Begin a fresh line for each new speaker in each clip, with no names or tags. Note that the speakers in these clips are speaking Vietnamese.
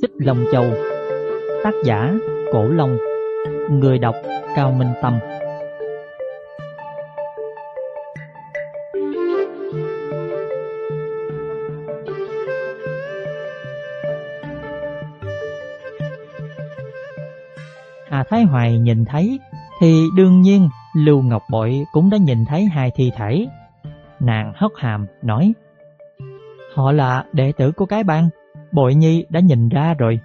Xích Long Châu. Tác giả Cổ Long. Người đọc Cao Minh Tâm. Hà Thái Hoài nhìn thấy thì đương nhiên Lưu Ngọc Bội cũng đã nhìn thấy hai thi thể. Nàng hất hàm, nói, Họ là đệ tử của cái bang. Bội Nhi đã nhìn ra rồi.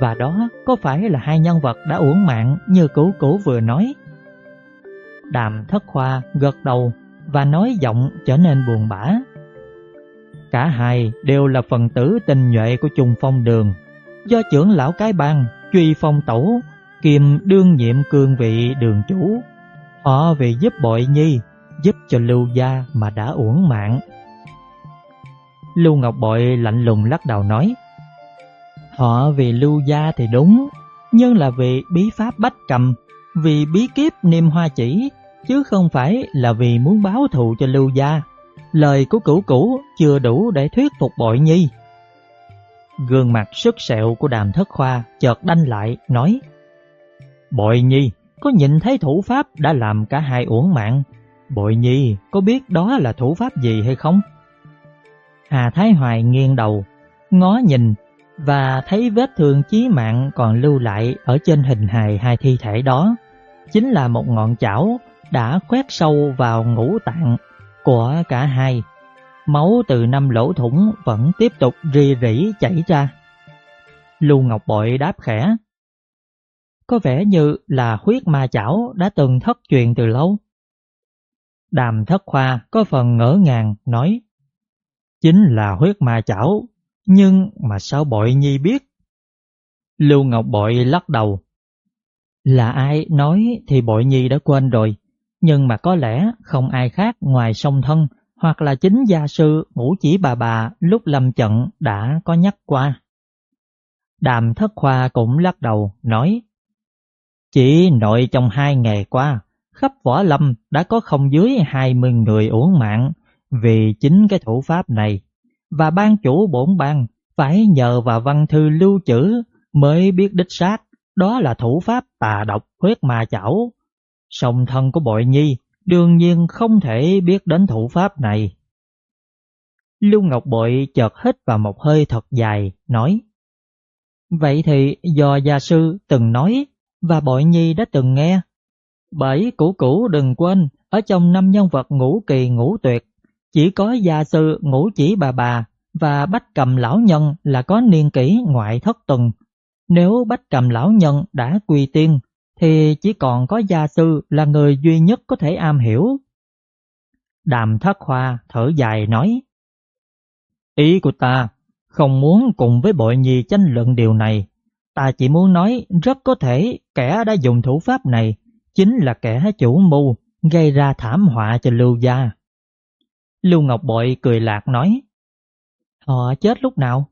Và đó có phải là hai nhân vật đã uổng mạng như cũ cũ vừa nói? Đàm thất khoa gật đầu và nói giọng trở nên buồn bã. Cả hai đều là phần tử tình nhuệ của trùng phong đường. Do trưởng lão cái bang, truy phong tẩu kiềm đương nhiệm cương vị đường chủ. Họ vì giúp bội nhi, Giúp cho lưu gia mà đã uổng mạng. Lưu Ngọc Bội lạnh lùng lắc đầu nói Họ vì lưu gia thì đúng Nhưng là vì bí pháp bách cầm Vì bí kiếp niêm hoa chỉ Chứ không phải là vì muốn báo thù cho lưu gia. Lời của cửu cửu chưa đủ để thuyết phục bội nhi. Gương mặt sức sẹo của đàm thất khoa chợt đanh lại nói Bội nhi có nhìn thấy thủ pháp đã làm cả hai uổng mạng. Bội nhi có biết đó là thủ pháp gì hay không? Hà Thái Hoài nghiêng đầu, ngó nhìn và thấy vết thương chí mạng còn lưu lại ở trên hình hài hai thi thể đó. Chính là một ngọn chảo đã khoét sâu vào ngũ tạng của cả hai. Máu từ năm lỗ thủng vẫn tiếp tục rì rỉ chảy ra. Lưu Ngọc Bội đáp khẽ. Có vẻ như là huyết ma chảo đã từng thất truyền từ lâu. Đàm thất khoa có phần ngỡ ngàng nói Chính là huyết ma chảo, nhưng mà sao bội nhi biết? Lưu Ngọc Bội lắc đầu. Là ai nói thì bội nhi đã quên rồi, nhưng mà có lẽ không ai khác ngoài song thân hoặc là chính gia sư ngũ chỉ bà bà lúc lâm trận đã có nhắc qua. Đàm thất khoa cũng lắc đầu nói Chỉ nội trong hai ngày qua, khắp võ lâm đã có không dưới hai mươi người uổng mạng vì chính cái thủ pháp này và ban chủ bổn bang phải nhờ vào văn thư lưu trữ mới biết đích xác đó là thủ pháp tà độc huyết ma chảo. Song thân của bội nhi đương nhiên không thể biết đến thủ pháp này. Lưu Ngọc Bội chợt hít vào một hơi thật dài, nói Vậy thì do gia sư từng nói và bội nhi đã từng nghe. Bởi cũ cũ đừng quên, ở trong năm nhân vật ngũ kỳ ngũ tuyệt chỉ có gia sư ngũ chỉ bà bà và bách cầm lão nhân là có niên kỷ ngoại thất tuần. Nếu bách cầm lão nhân đã quy tiên, thì chỉ còn có gia sư là người duy nhất có thể am hiểu. Đàm thất hoa thở dài nói, Ý của ta không muốn cùng với bội nhi tranh luận điều này. Ta chỉ muốn nói rất có thể kẻ đã dùng thủ pháp này chính là kẻ chủ mưu gây ra thảm họa cho lưu gia. Lưu Ngọc Bội cười lạc nói, Họ chết lúc nào?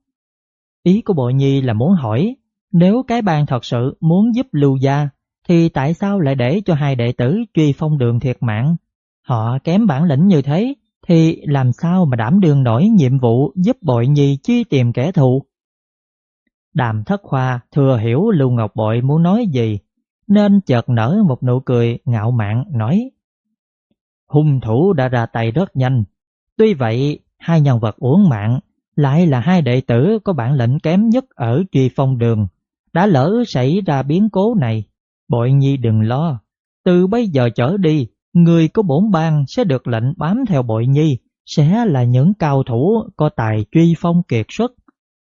Ý của Bội Nhi là muốn hỏi, Nếu cái bang thật sự muốn giúp Lưu Gia, Thì tại sao lại để cho hai đệ tử truy phong đường thiệt mạng? Họ kém bản lĩnh như thế, Thì làm sao mà đảm đương nổi nhiệm vụ giúp Bội Nhi truy tìm kẻ thù? Đàm thất khoa thừa hiểu Lưu Ngọc Bội muốn nói gì, Nên chợt nở một nụ cười ngạo mạn nói, Hung thủ đã ra tay rất nhanh Tuy vậy, hai nhân vật uống mạng lại là hai đệ tử có bản lĩnh kém nhất ở truy phong đường. Đã lỡ xảy ra biến cố này, bội nhi đừng lo. Từ bây giờ trở đi, người có bổn bang sẽ được lệnh bám theo bội nhi, sẽ là những cao thủ có tài truy phong kiệt xuất.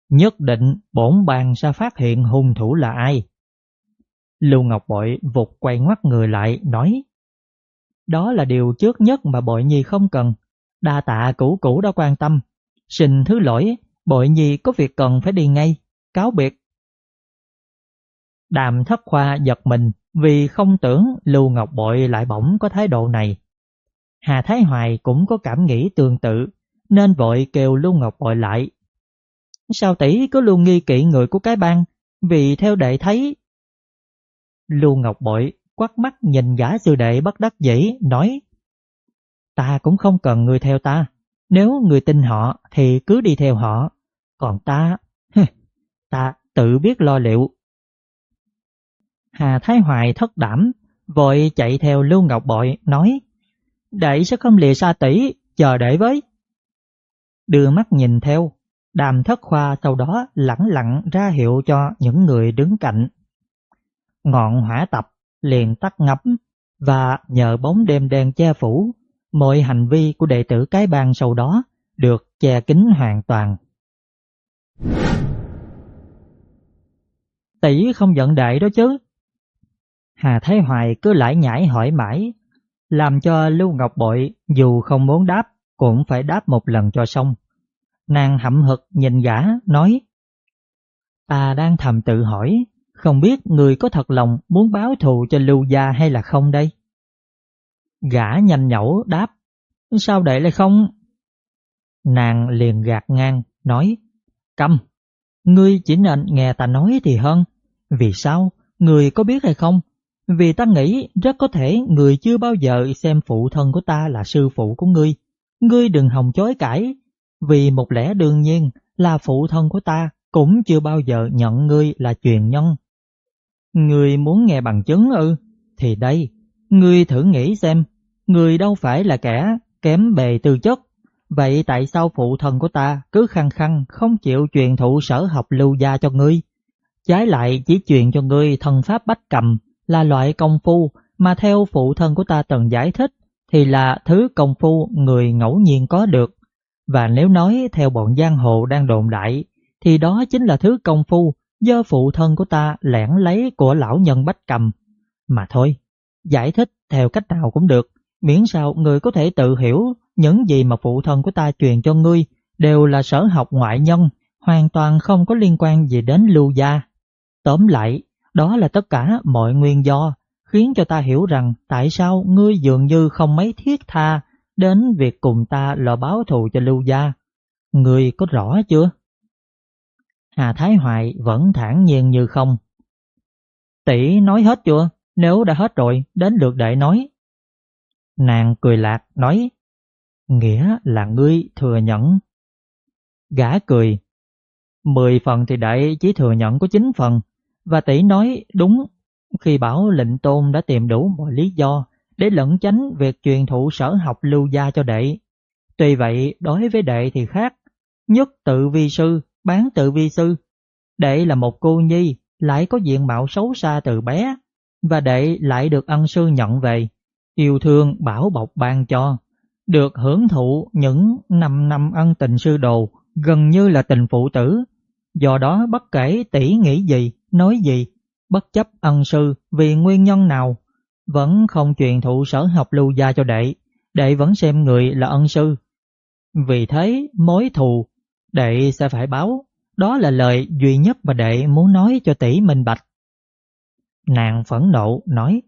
Nhất định bổn bang sẽ phát hiện hung thủ là ai. Lưu Ngọc Bội vụt quay ngoắt người lại, nói Đó là điều trước nhất mà bội nhi không cần. Đa tạ cũ cũ đã quan tâm. Xin thứ lỗi, bội nhi có việc cần phải đi ngay. Cáo biệt. Đàm thất khoa giật mình vì không tưởng Lưu Ngọc Bội lại bỗng có thái độ này. Hà Thái Hoài cũng có cảm nghĩ tương tự, nên vội kêu Lưu Ngọc Bội lại. Sao tỷ cứ luôn nghi kỵ người của cái bang, vì theo đệ thấy... Lưu Ngọc Bội quắt mắt nhìn gã sư đệ bất đắc dĩ, nói Ta cũng không cần người theo ta. Nếu người tin họ thì cứ đi theo họ. Còn ta, ta tự biết lo liệu. Hà Thái Hoài thất đảm, vội chạy theo Lưu Ngọc Bội, nói Đệ sẽ không lìa xa tỷ, chờ đợi với. Đưa mắt nhìn theo, đàm thất khoa sau đó lẳng lặng ra hiệu cho những người đứng cạnh. Ngọn hỏa tập liền tắt ngấm và nhờ bóng đêm đen che phủ, mọi hành vi của đệ tử cái bang sau đó được che kín hoàn toàn. Tỷ không giận đại đó chứ? Hà Thái Hoài cứ lại nhảy hỏi mãi, làm cho Lưu Ngọc Bội dù không muốn đáp cũng phải đáp một lần cho xong. Nàng hậm hực nhìn gã nói Ta đang thầm tự hỏi Không biết người có thật lòng muốn báo thù cho Lưu Gia hay là không đây? Gã nhanh nhẩu đáp Sao đệ lại không? Nàng liền gạt ngang nói Câm, ngươi chỉ nên nghe ta nói thì hơn Vì sao? Người có biết hay không? Vì ta nghĩ rất có thể người chưa bao giờ xem phụ thân của ta là sư phụ của ngươi Ngươi đừng hòng chối cãi vì một lẽ đương nhiên là phụ thân của ta cũng chưa bao giờ nhận ngươi là truyền nhân. Ngươi muốn nghe bằng chứng ư? Thì đây, ngươi thử nghĩ xem, người đâu phải là kẻ kém bề tư chất. Vậy tại sao phụ thần của ta cứ khăng khăng không chịu truyền thụ sở học lưu gia cho ngươi? Trái lại chỉ truyền cho ngươi thần pháp bách cầm là loại công phu mà theo phụ thân của ta từng giải thích thì là thứ công phu người ngẫu nhiên có được và nếu nói theo bọn giang hồ đang đồn đại, thì đó chính là thứ công phu do phụ thân của ta lẻn lấy của lão nhân bách cầm. Mà thôi, giải thích theo cách nào cũng được, miễn sao người có thể tự hiểu những gì mà phụ thân của ta truyền cho ngươi đều là sở học ngoại nhân, hoàn toàn không có liên quan gì đến lưu gia. Tóm lại, đó là tất cả mọi nguyên do khiến cho ta hiểu rằng tại sao ngươi dường như không mấy thiết tha đến việc cùng ta lo báo thù cho Lưu Gia. Người có rõ chưa? Hà Thái Hoài vẫn thản nhiên như không. Tỷ nói hết chưa? Nếu đã hết rồi, đến lượt đệ nói. Nàng cười lạc, nói, nghĩa là ngươi thừa nhận. Gã cười, mười phần thì đệ chỉ thừa nhận có chín phần, và tỷ nói đúng khi bảo lệnh tôn đã tìm đủ mọi lý do để lẫn tránh việc truyền thụ sở học lưu gia cho đệ. Tuy vậy, đối với đệ thì khác, nhất tự vi sư, bán tự vi sư. Đệ là một cô nhi, lại có diện mạo xấu xa từ bé, và đệ lại được ân sư nhận về, yêu thương bảo bọc ban cho, được hưởng thụ những năm năm ân tình sư đồ, gần như là tình phụ tử. Do đó bất kể tỷ nghĩ gì, nói gì, bất chấp ân sư vì nguyên nhân nào vẫn không truyền thụ sở học lưu gia cho đệ, đệ vẫn xem người là ân sư. Vì thế, mối thù, đệ sẽ phải báo, đó là lời duy nhất mà đệ muốn nói cho tỷ minh bạch. Nàng phẫn nộ, nói,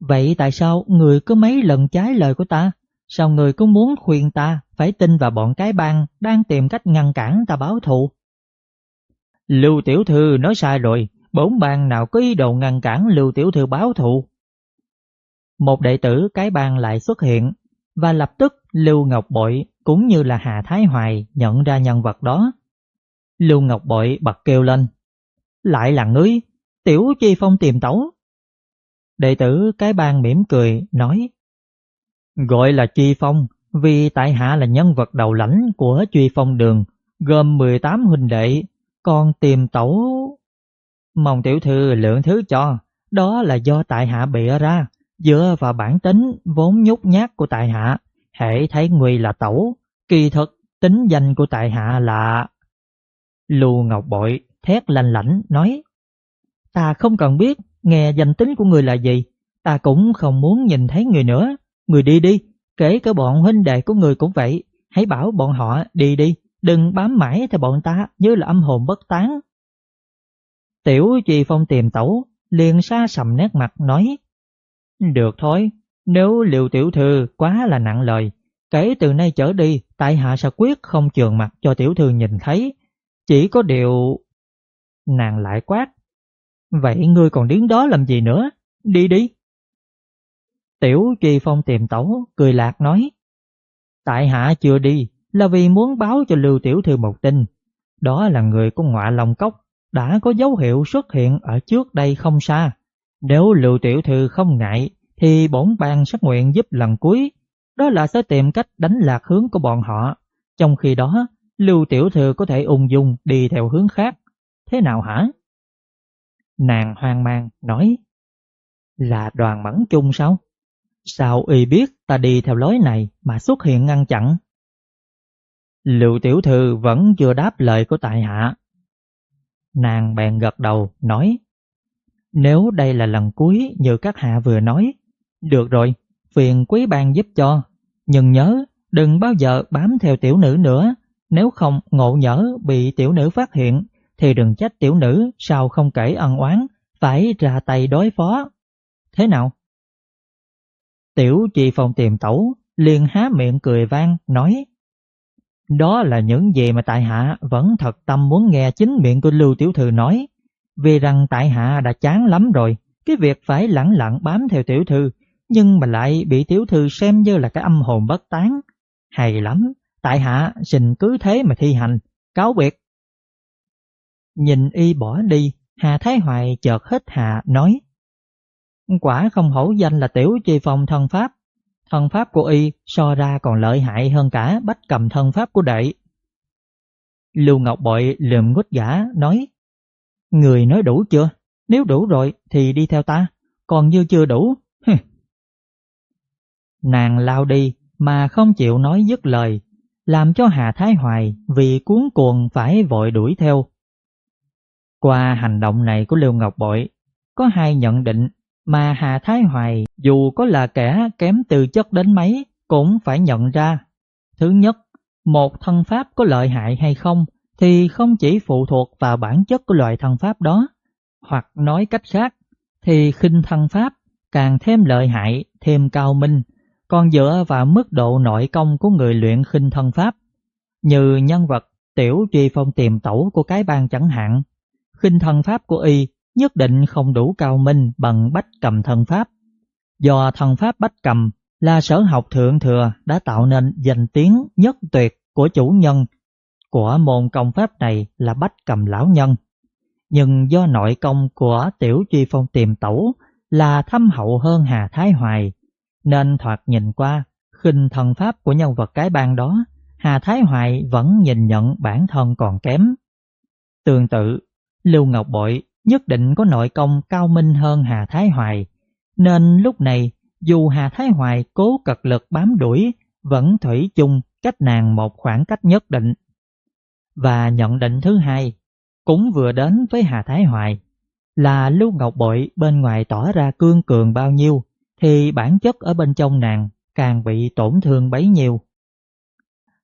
Vậy tại sao người cứ mấy lần trái lời của ta? Sao người cứ muốn khuyên ta phải tin vào bọn cái bang đang tìm cách ngăn cản ta báo thù? Lưu Tiểu Thư nói sai rồi, bốn bang nào có ý đồ ngăn cản Lưu Tiểu Thư báo thù? một đệ tử cái bang lại xuất hiện và lập tức Lưu Ngọc Bội cũng như là Hà Thái Hoài nhận ra nhân vật đó. Lưu Ngọc Bội bật kêu lên, lại là ngươi, tiểu chi phong tìm tấu. Đệ tử cái bang mỉm cười, nói, gọi là chi phong vì tại hạ là nhân vật đầu lãnh của truy phong đường, gồm 18 huynh đệ, còn tìm tẩu... Mong tiểu thư lượng thứ cho, đó là do tại hạ bịa ra, Dựa vào bản tính vốn nhút nhát của tại hạ, hệ thấy nguy là tẩu, kỳ thực tính danh của tại hạ là... Lưu Ngọc Bội thét lanh lảnh nói Ta không cần biết nghe danh tính của người là gì, ta cũng không muốn nhìn thấy người nữa. Người đi đi, kể cả bọn huynh đệ của người cũng vậy, hãy bảo bọn họ đi đi, đừng bám mãi theo bọn ta như là âm hồn bất tán. Tiểu chi Phong tìm tẩu, liền xa sầm nét mặt nói được thôi, nếu liệu tiểu thư quá là nặng lời, kể từ nay trở đi, tại hạ sẽ quyết không trường mặt cho tiểu thư nhìn thấy. Chỉ có điều... Nàng lại quát. Vậy ngươi còn đứng đó làm gì nữa? Đi đi. Tiểu Truy Phong tìm tẩu, cười lạc nói. Tại hạ chưa đi, là vì muốn báo cho Lưu Tiểu Thư một tin. Đó là người của ngọa lòng Cốc, đã có dấu hiệu xuất hiện ở trước đây không xa. Nếu Lưu Tiểu Thư không ngại thì bổn bang sắc nguyện giúp lần cuối, đó là sẽ tìm cách đánh lạc hướng của bọn họ. Trong khi đó, Lưu Tiểu Thư có thể ung dung đi theo hướng khác. Thế nào hả? Nàng hoang mang nói Là đoàn mẫn chung sao? Sao y biết ta đi theo lối này mà xuất hiện ngăn chặn? Lưu Tiểu Thư vẫn chưa đáp lời của tại hạ. Nàng bèn gật đầu nói Nếu đây là lần cuối như các hạ vừa nói Được rồi, phiền quý ban giúp cho Nhưng nhớ đừng bao giờ bám theo tiểu nữ nữa Nếu không ngộ nhỡ bị tiểu nữ phát hiện thì đừng trách tiểu nữ sao không kể ân oán Phải ra tay đối phó Thế nào? Tiểu chị phòng tìm tẩu liền há miệng cười vang nói đó là những gì mà tại hạ vẫn thật tâm muốn nghe chính miệng của Lưu Tiểu Thư nói. Vì rằng tại hạ đã chán lắm rồi, cái việc phải lẳng lặng bám theo Tiểu Thư, nhưng mà lại bị Tiểu Thư xem như là cái âm hồn bất tán. Hay lắm, tại hạ xin cứ thế mà thi hành, cáo biệt. Nhìn y bỏ đi, Hà Thái Hoài chợt hết hạ nói Quả không hổ danh là tiểu chi phong thân pháp Thân pháp của y so ra còn lợi hại hơn cả bách cầm thân pháp của đệ. Lưu Ngọc Bội lườm ngút gã nói Người nói đủ chưa? Nếu đủ rồi thì đi theo ta, còn như chưa đủ. Nàng lao đi mà không chịu nói dứt lời, làm cho Hà Thái Hoài vì cuốn cuồng phải vội đuổi theo. Qua hành động này của Lưu Ngọc Bội, có hai nhận định mà Hà Thái Hoài dù có là kẻ kém từ chất đến mấy cũng phải nhận ra. Thứ nhất, một thân pháp có lợi hại hay không thì không chỉ phụ thuộc vào bản chất của loại thân pháp đó, hoặc nói cách khác thì khinh thân pháp càng thêm lợi hại, thêm cao minh, còn dựa vào mức độ nội công của người luyện khinh thân pháp. Như nhân vật tiểu truy phong tiềm tẩu của cái bang chẳng hạn, khinh thần pháp của y nhất định không đủ cao minh bằng bách cầm thần pháp. Do thần pháp bách cầm là sở học thượng thừa đã tạo nên danh tiếng nhất tuyệt của chủ nhân của môn công pháp này là bách cầm lão nhân. Nhưng do nội công của tiểu truy phong tiềm tẩu là thâm hậu hơn Hà Thái Hoài, nên thoạt nhìn qua khinh thần pháp của nhân vật cái bang đó, Hà Thái Hoài vẫn nhìn nhận bản thân còn kém. Tương tự, Lưu Ngọc Bội nhất định có nội công cao minh hơn Hà Thái Hoài, nên lúc này dù Hà Thái Hoài cố cật lực bám đuổi, vẫn thủy chung cách nàng một khoảng cách nhất định. Và nhận định thứ hai, cũng vừa đến với Hà Thái Hoài, là Lưu Ngọc Bội bên ngoài tỏ ra cương cường bao nhiêu, thì bản chất ở bên trong nàng càng bị tổn thương bấy nhiêu.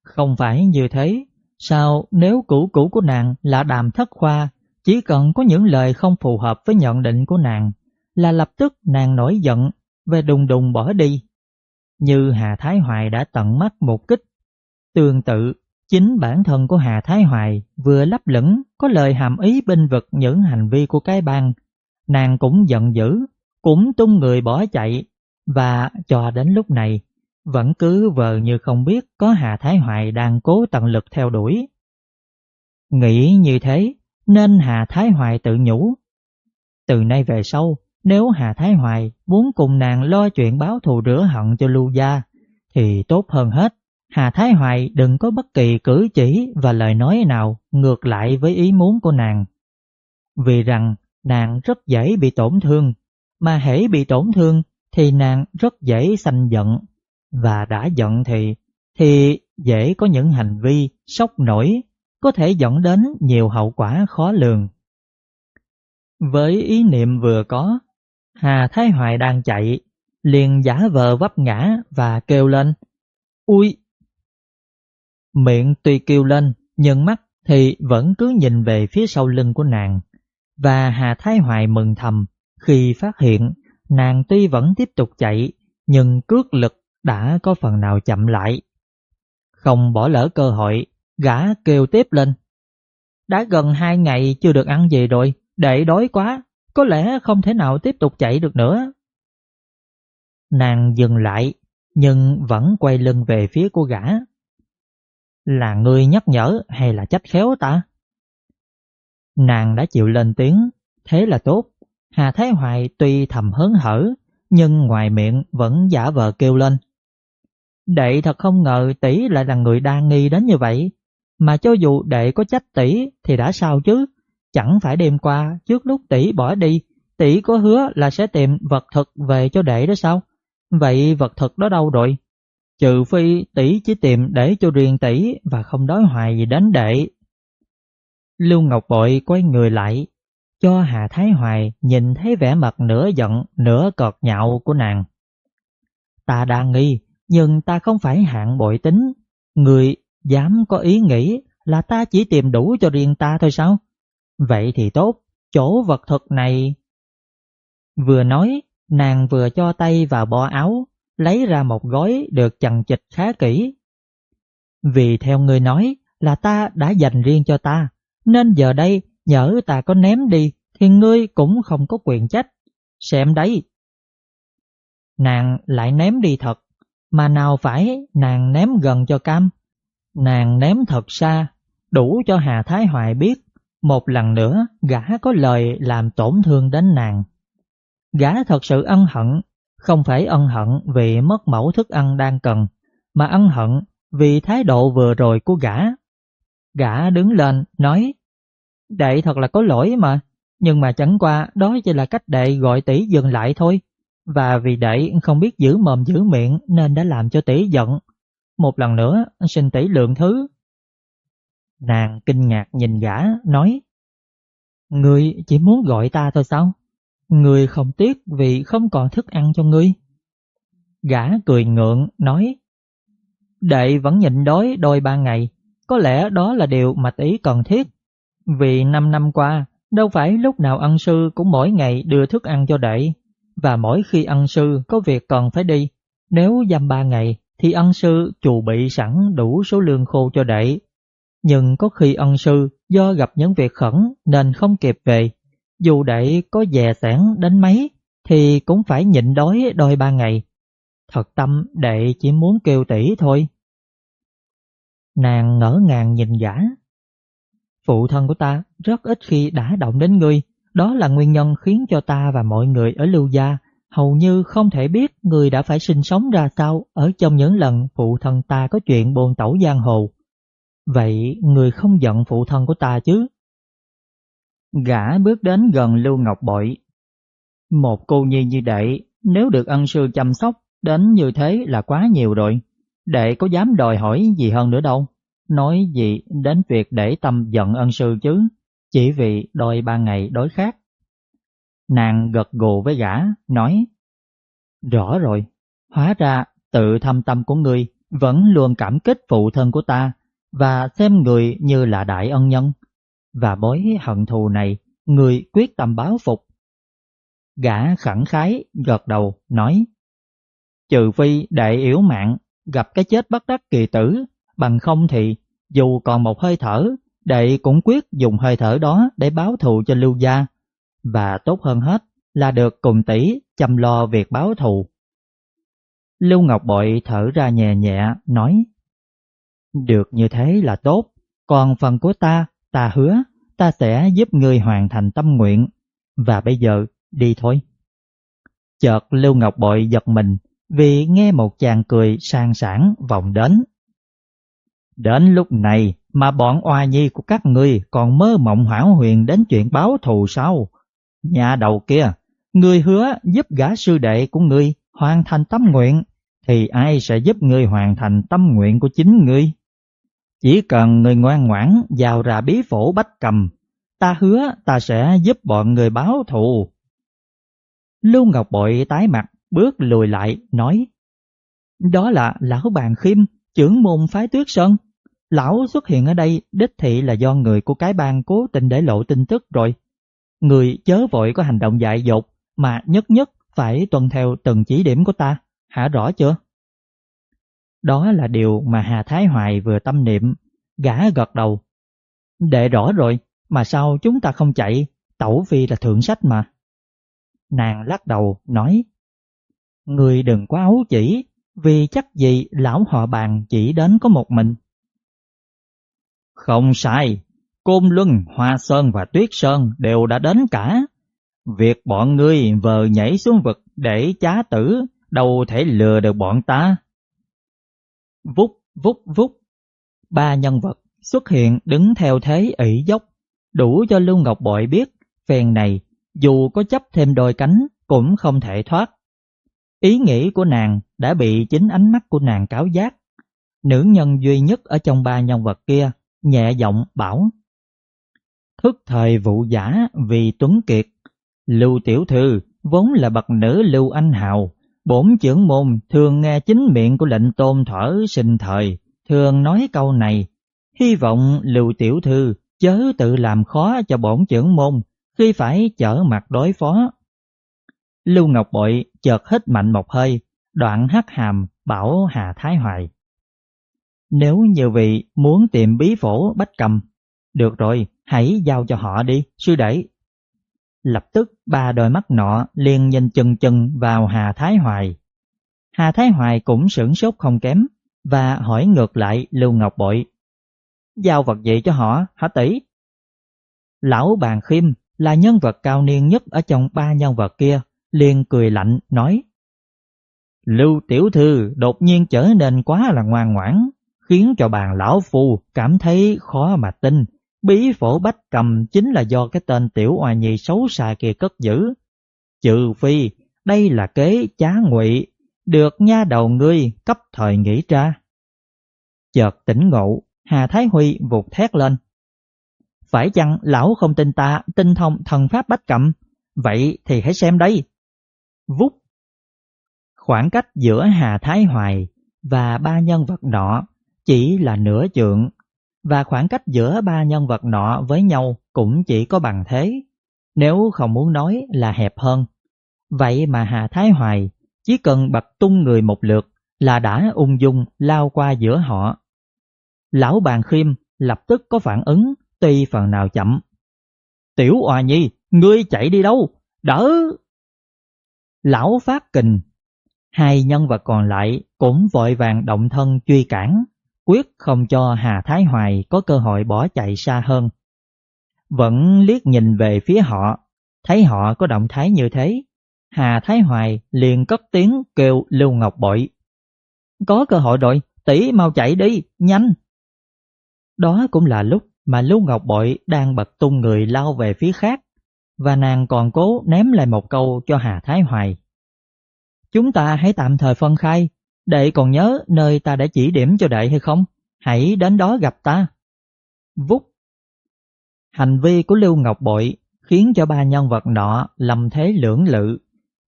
Không phải như thế, sao nếu cũ cũ của nàng là đàm thất khoa chỉ cần có những lời không phù hợp với nhận định của nàng là lập tức nàng nổi giận về đùng đùng bỏ đi. Như Hà Thái Hoài đã tận mắt một kích. Tương tự, chính bản thân của Hà Thái Hoài vừa lấp lửng có lời hàm ý binh vực những hành vi của cái bang. Nàng cũng giận dữ, cũng tung người bỏ chạy và cho đến lúc này vẫn cứ vờ như không biết có Hà Thái Hoài đang cố tận lực theo đuổi. Nghĩ như thế, nên Hà Thái Hoài tự nhủ. Từ nay về sau, nếu Hà Thái Hoài muốn cùng nàng lo chuyện báo thù rửa hận cho Lưu Gia, thì tốt hơn hết. Hà Thái Hoài đừng có bất kỳ cử chỉ và lời nói nào ngược lại với ý muốn của nàng. Vì rằng nàng rất dễ bị tổn thương, mà hễ bị tổn thương thì nàng rất dễ sanh giận, và đã giận thì thì dễ có những hành vi sốc nổi có thể dẫn đến nhiều hậu quả khó lường. Với ý niệm vừa có, Hà Thái Hoài đang chạy, liền giả vờ vấp ngã và kêu lên, Ui! Miệng tuy kêu lên, nhưng mắt thì vẫn cứ nhìn về phía sau lưng của nàng. Và Hà Thái Hoài mừng thầm khi phát hiện nàng tuy vẫn tiếp tục chạy, nhưng cước lực đã có phần nào chậm lại. Không bỏ lỡ cơ hội, Gã kêu tiếp lên. Đã gần hai ngày chưa được ăn gì rồi, để đói quá, có lẽ không thể nào tiếp tục chạy được nữa. Nàng dừng lại, nhưng vẫn quay lưng về phía của gã. Là người nhắc nhở hay là trách khéo ta? Nàng đã chịu lên tiếng, thế là tốt. Hà Thái Hoài tuy thầm hớn hở, nhưng ngoài miệng vẫn giả vờ kêu lên. Đệ thật không ngờ tỷ lại là người đa nghi đến như vậy, mà cho dù đệ có trách tỷ thì đã sao chứ, chẳng phải đêm qua trước lúc tỷ bỏ đi, tỷ có hứa là sẽ tìm vật thực về cho đệ đó sao? Vậy vật thực đó đâu rồi? Trừ phi tỷ chỉ tìm để cho riêng tỷ và không đói hoài gì đến đệ. Lưu Ngọc Bội quay người lại, cho Hà Thái Hoài nhìn thấy vẻ mặt nửa giận nửa cọt nhạo của nàng. Ta đang nghi, nhưng ta không phải hạng bội tính. Người dám có ý nghĩ là ta chỉ tìm đủ cho riêng ta thôi sao? Vậy thì tốt, chỗ vật thực này... Vừa nói, nàng vừa cho tay vào bo áo, lấy ra một gói được chằng chịch khá kỹ. Vì theo người nói là ta đã dành riêng cho ta, nên giờ đây nhỡ ta có ném đi thì ngươi cũng không có quyền trách. Xem đấy. Nàng lại ném đi thật, mà nào phải nàng ném gần cho cam. Nàng ném thật xa, đủ cho Hà Thái Hoài biết một lần nữa gã có lời làm tổn thương đến nàng. Gã thật sự ân hận, không phải ân hận vì mất mẫu thức ăn đang cần, mà ân hận vì thái độ vừa rồi của gã. Gã đứng lên nói, Đệ thật là có lỗi mà, nhưng mà chẳng qua đó chỉ là cách đệ gọi tỷ dừng lại thôi. Và vì đệ không biết giữ mồm giữ miệng nên đã làm cho tỷ giận. Một lần nữa xin tỷ lượng thứ. Nàng kinh ngạc nhìn gã, nói Ngươi chỉ muốn gọi ta thôi sao? Ngươi không tiếc vì không còn thức ăn cho ngươi. Gã cười ngượng, nói Đệ vẫn nhịn đói đôi ba ngày, có lẽ đó là điều mà tỷ cần thiết. Vì năm năm qua, đâu phải lúc nào ân sư cũng mỗi ngày đưa thức ăn cho đệ, và mỗi khi ân sư có việc cần phải đi, nếu dăm ba ngày thì ân sư chủ bị sẵn đủ số lương khô cho đệ. Nhưng có khi ân sư do gặp những việc khẩn nên không kịp về, dù đệ có dè sẵn đến mấy thì cũng phải nhịn đói đôi ba ngày. Thật tâm đệ chỉ muốn kêu tỷ thôi. Nàng ngỡ ngàng nhìn gã. Phụ thân của ta rất ít khi đã động đến ngươi, đó là nguyên nhân khiến cho ta và mọi người ở Lưu Gia hầu như không thể biết người đã phải sinh sống ra sao ở trong những lần phụ thân ta có chuyện bồn tẩu giang hồ. Vậy người không giận phụ thân của ta chứ? Gã bước đến gần Lưu Ngọc Bội. Một cô nhi như đệ, nếu được ân sư chăm sóc đến như thế là quá nhiều rồi. Đệ có dám đòi hỏi gì hơn nữa đâu. Nói gì đến việc để tâm giận ân sư chứ, chỉ vì đòi ba ngày đối khác. Nàng gật gù với gã, nói Rõ rồi, hóa ra tự thâm tâm của ngươi vẫn luôn cảm kích phụ thân của ta và xem người như là đại ân nhân. Và bối hận thù này, người quyết tâm báo phục. Gã khẳng khái gật đầu nói Trừ phi đệ yếu mạng, gặp cái chết bất đắc kỳ tử, bằng không thì dù còn một hơi thở, đệ cũng quyết dùng hơi thở đó để báo thù cho lưu gia. Và tốt hơn hết là được cùng tỷ chăm lo việc báo thù. Lưu Ngọc Bội thở ra nhẹ nhẹ, nói Được như thế là tốt, còn phần của ta, ta hứa, ta sẽ giúp người hoàn thành tâm nguyện, và bây giờ đi thôi. Chợt Lưu Ngọc Bội giật mình vì nghe một chàng cười sang sảng vọng đến. Đến lúc này mà bọn oa nhi của các ngươi còn mơ mộng hảo huyền đến chuyện báo thù sao? Nhà đầu kia, người hứa giúp gã sư đệ của người hoàn thành tâm nguyện, thì ai sẽ giúp người hoàn thành tâm nguyện của chính người Chỉ cần người ngoan ngoãn vào ra bí phổ bách cầm, ta hứa ta sẽ giúp bọn người báo thù. Lưu Ngọc Bội tái mặt, bước lùi lại, nói Đó là Lão Bàn Khiêm, trưởng môn phái tuyết sơn. Lão xuất hiện ở đây đích thị là do người của cái bang cố tình để lộ tin tức rồi. Người chớ vội có hành động dại dột mà nhất nhất phải tuân theo từng chỉ điểm của ta, hả rõ chưa? Đó là điều mà Hà Thái Hoài vừa tâm niệm, gã gật đầu. Đệ rõ rồi, mà sao chúng ta không chạy, tẩu phi là thượng sách mà. Nàng lắc đầu, nói, Người đừng quá ấu chỉ, vì chắc gì lão họ bàn chỉ đến có một mình. Không sai,
Côn Luân, Hoa Sơn và Tuyết Sơn đều đã đến cả. Việc bọn ngươi vờ nhảy xuống vực để chá tử đâu thể lừa được bọn ta.
Vút, vút, vút. Ba nhân vật xuất hiện đứng theo thế ỷ dốc, đủ cho Lưu Ngọc Bội biết phèn này dù có chấp thêm đôi cánh cũng không thể thoát. Ý nghĩ của nàng đã bị chính ánh mắt của nàng cáo giác. Nữ nhân duy nhất ở trong ba nhân vật kia nhẹ giọng bảo hức thời vụ giả vì tuấn kiệt. Lưu Tiểu Thư vốn là bậc nữ Lưu Anh Hào. Bổn trưởng môn thường nghe chính miệng của lệnh tôn thở sinh thời Thường nói câu này. Hy vọng Lưu Tiểu Thư chớ tự làm khó cho bổn trưởng môn Khi phải chở mặt đối phó. Lưu Ngọc Bội chợt hít mạnh một hơi Đoạn hắt hàm bảo Hà Thái Hoài. Nếu như vị muốn tìm bí phổ bách cầm Được rồi, hãy giao cho họ đi, sư đệ Lập tức ba đôi mắt nọ liền nhìn chừng chừng vào Hà Thái Hoài. Hà Thái Hoài cũng sửng sốt không kém và hỏi ngược lại Lưu Ngọc Bội. Giao vật gì cho họ hả tỷ? Lão Bàn Khiêm là nhân vật cao niên nhất ở trong ba nhân vật kia, liền cười lạnh nói. Lưu Tiểu Thư đột nhiên trở nên quá là ngoan ngoãn, khiến cho bàn lão phu cảm thấy khó mà tin Bí phổ bách cầm chính là do cái tên tiểu oà nhì xấu xa kia cất giữ. Trừ phi, đây là kế chá ngụy, được nha đầu ngươi cấp thời nghĩ ra. Chợt tỉnh ngộ, Hà Thái Huy vụt thét lên. Phải chăng lão không tin ta tinh thông thần pháp bách cầm? Vậy thì hãy xem đây. Vút. Khoảng cách giữa Hà Thái Hoài và ba nhân vật nọ chỉ là nửa trượng và khoảng cách giữa ba nhân vật nọ với nhau cũng chỉ có bằng thế, nếu không muốn nói là hẹp hơn. Vậy mà Hà Thái Hoài chỉ cần bật tung người một lượt là đã ung dung lao qua giữa họ. Lão bàn khiêm lập tức có phản ứng tuy phần nào chậm. Tiểu Hòa Nhi, ngươi chạy đi đâu? Đỡ! Lão phát kình. Hai nhân vật còn lại cũng vội vàng động thân truy cản quyết không cho Hà Thái Hoài có cơ hội bỏ chạy xa hơn. Vẫn liếc nhìn về phía họ, thấy họ có động thái như thế, Hà Thái Hoài liền cất tiếng kêu Lưu Ngọc Bội. Có cơ hội rồi, tỷ mau chạy đi, nhanh! Đó cũng là lúc mà Lưu Ngọc Bội đang bật tung người lao về phía khác, và nàng còn cố ném lại một câu cho Hà Thái Hoài. Chúng ta hãy tạm thời phân khai, Đệ còn nhớ nơi ta đã chỉ điểm cho đệ hay không? Hãy đến đó gặp ta. Vút Hành vi của Lưu Ngọc Bội khiến cho ba nhân vật nọ lầm thế lưỡng lự,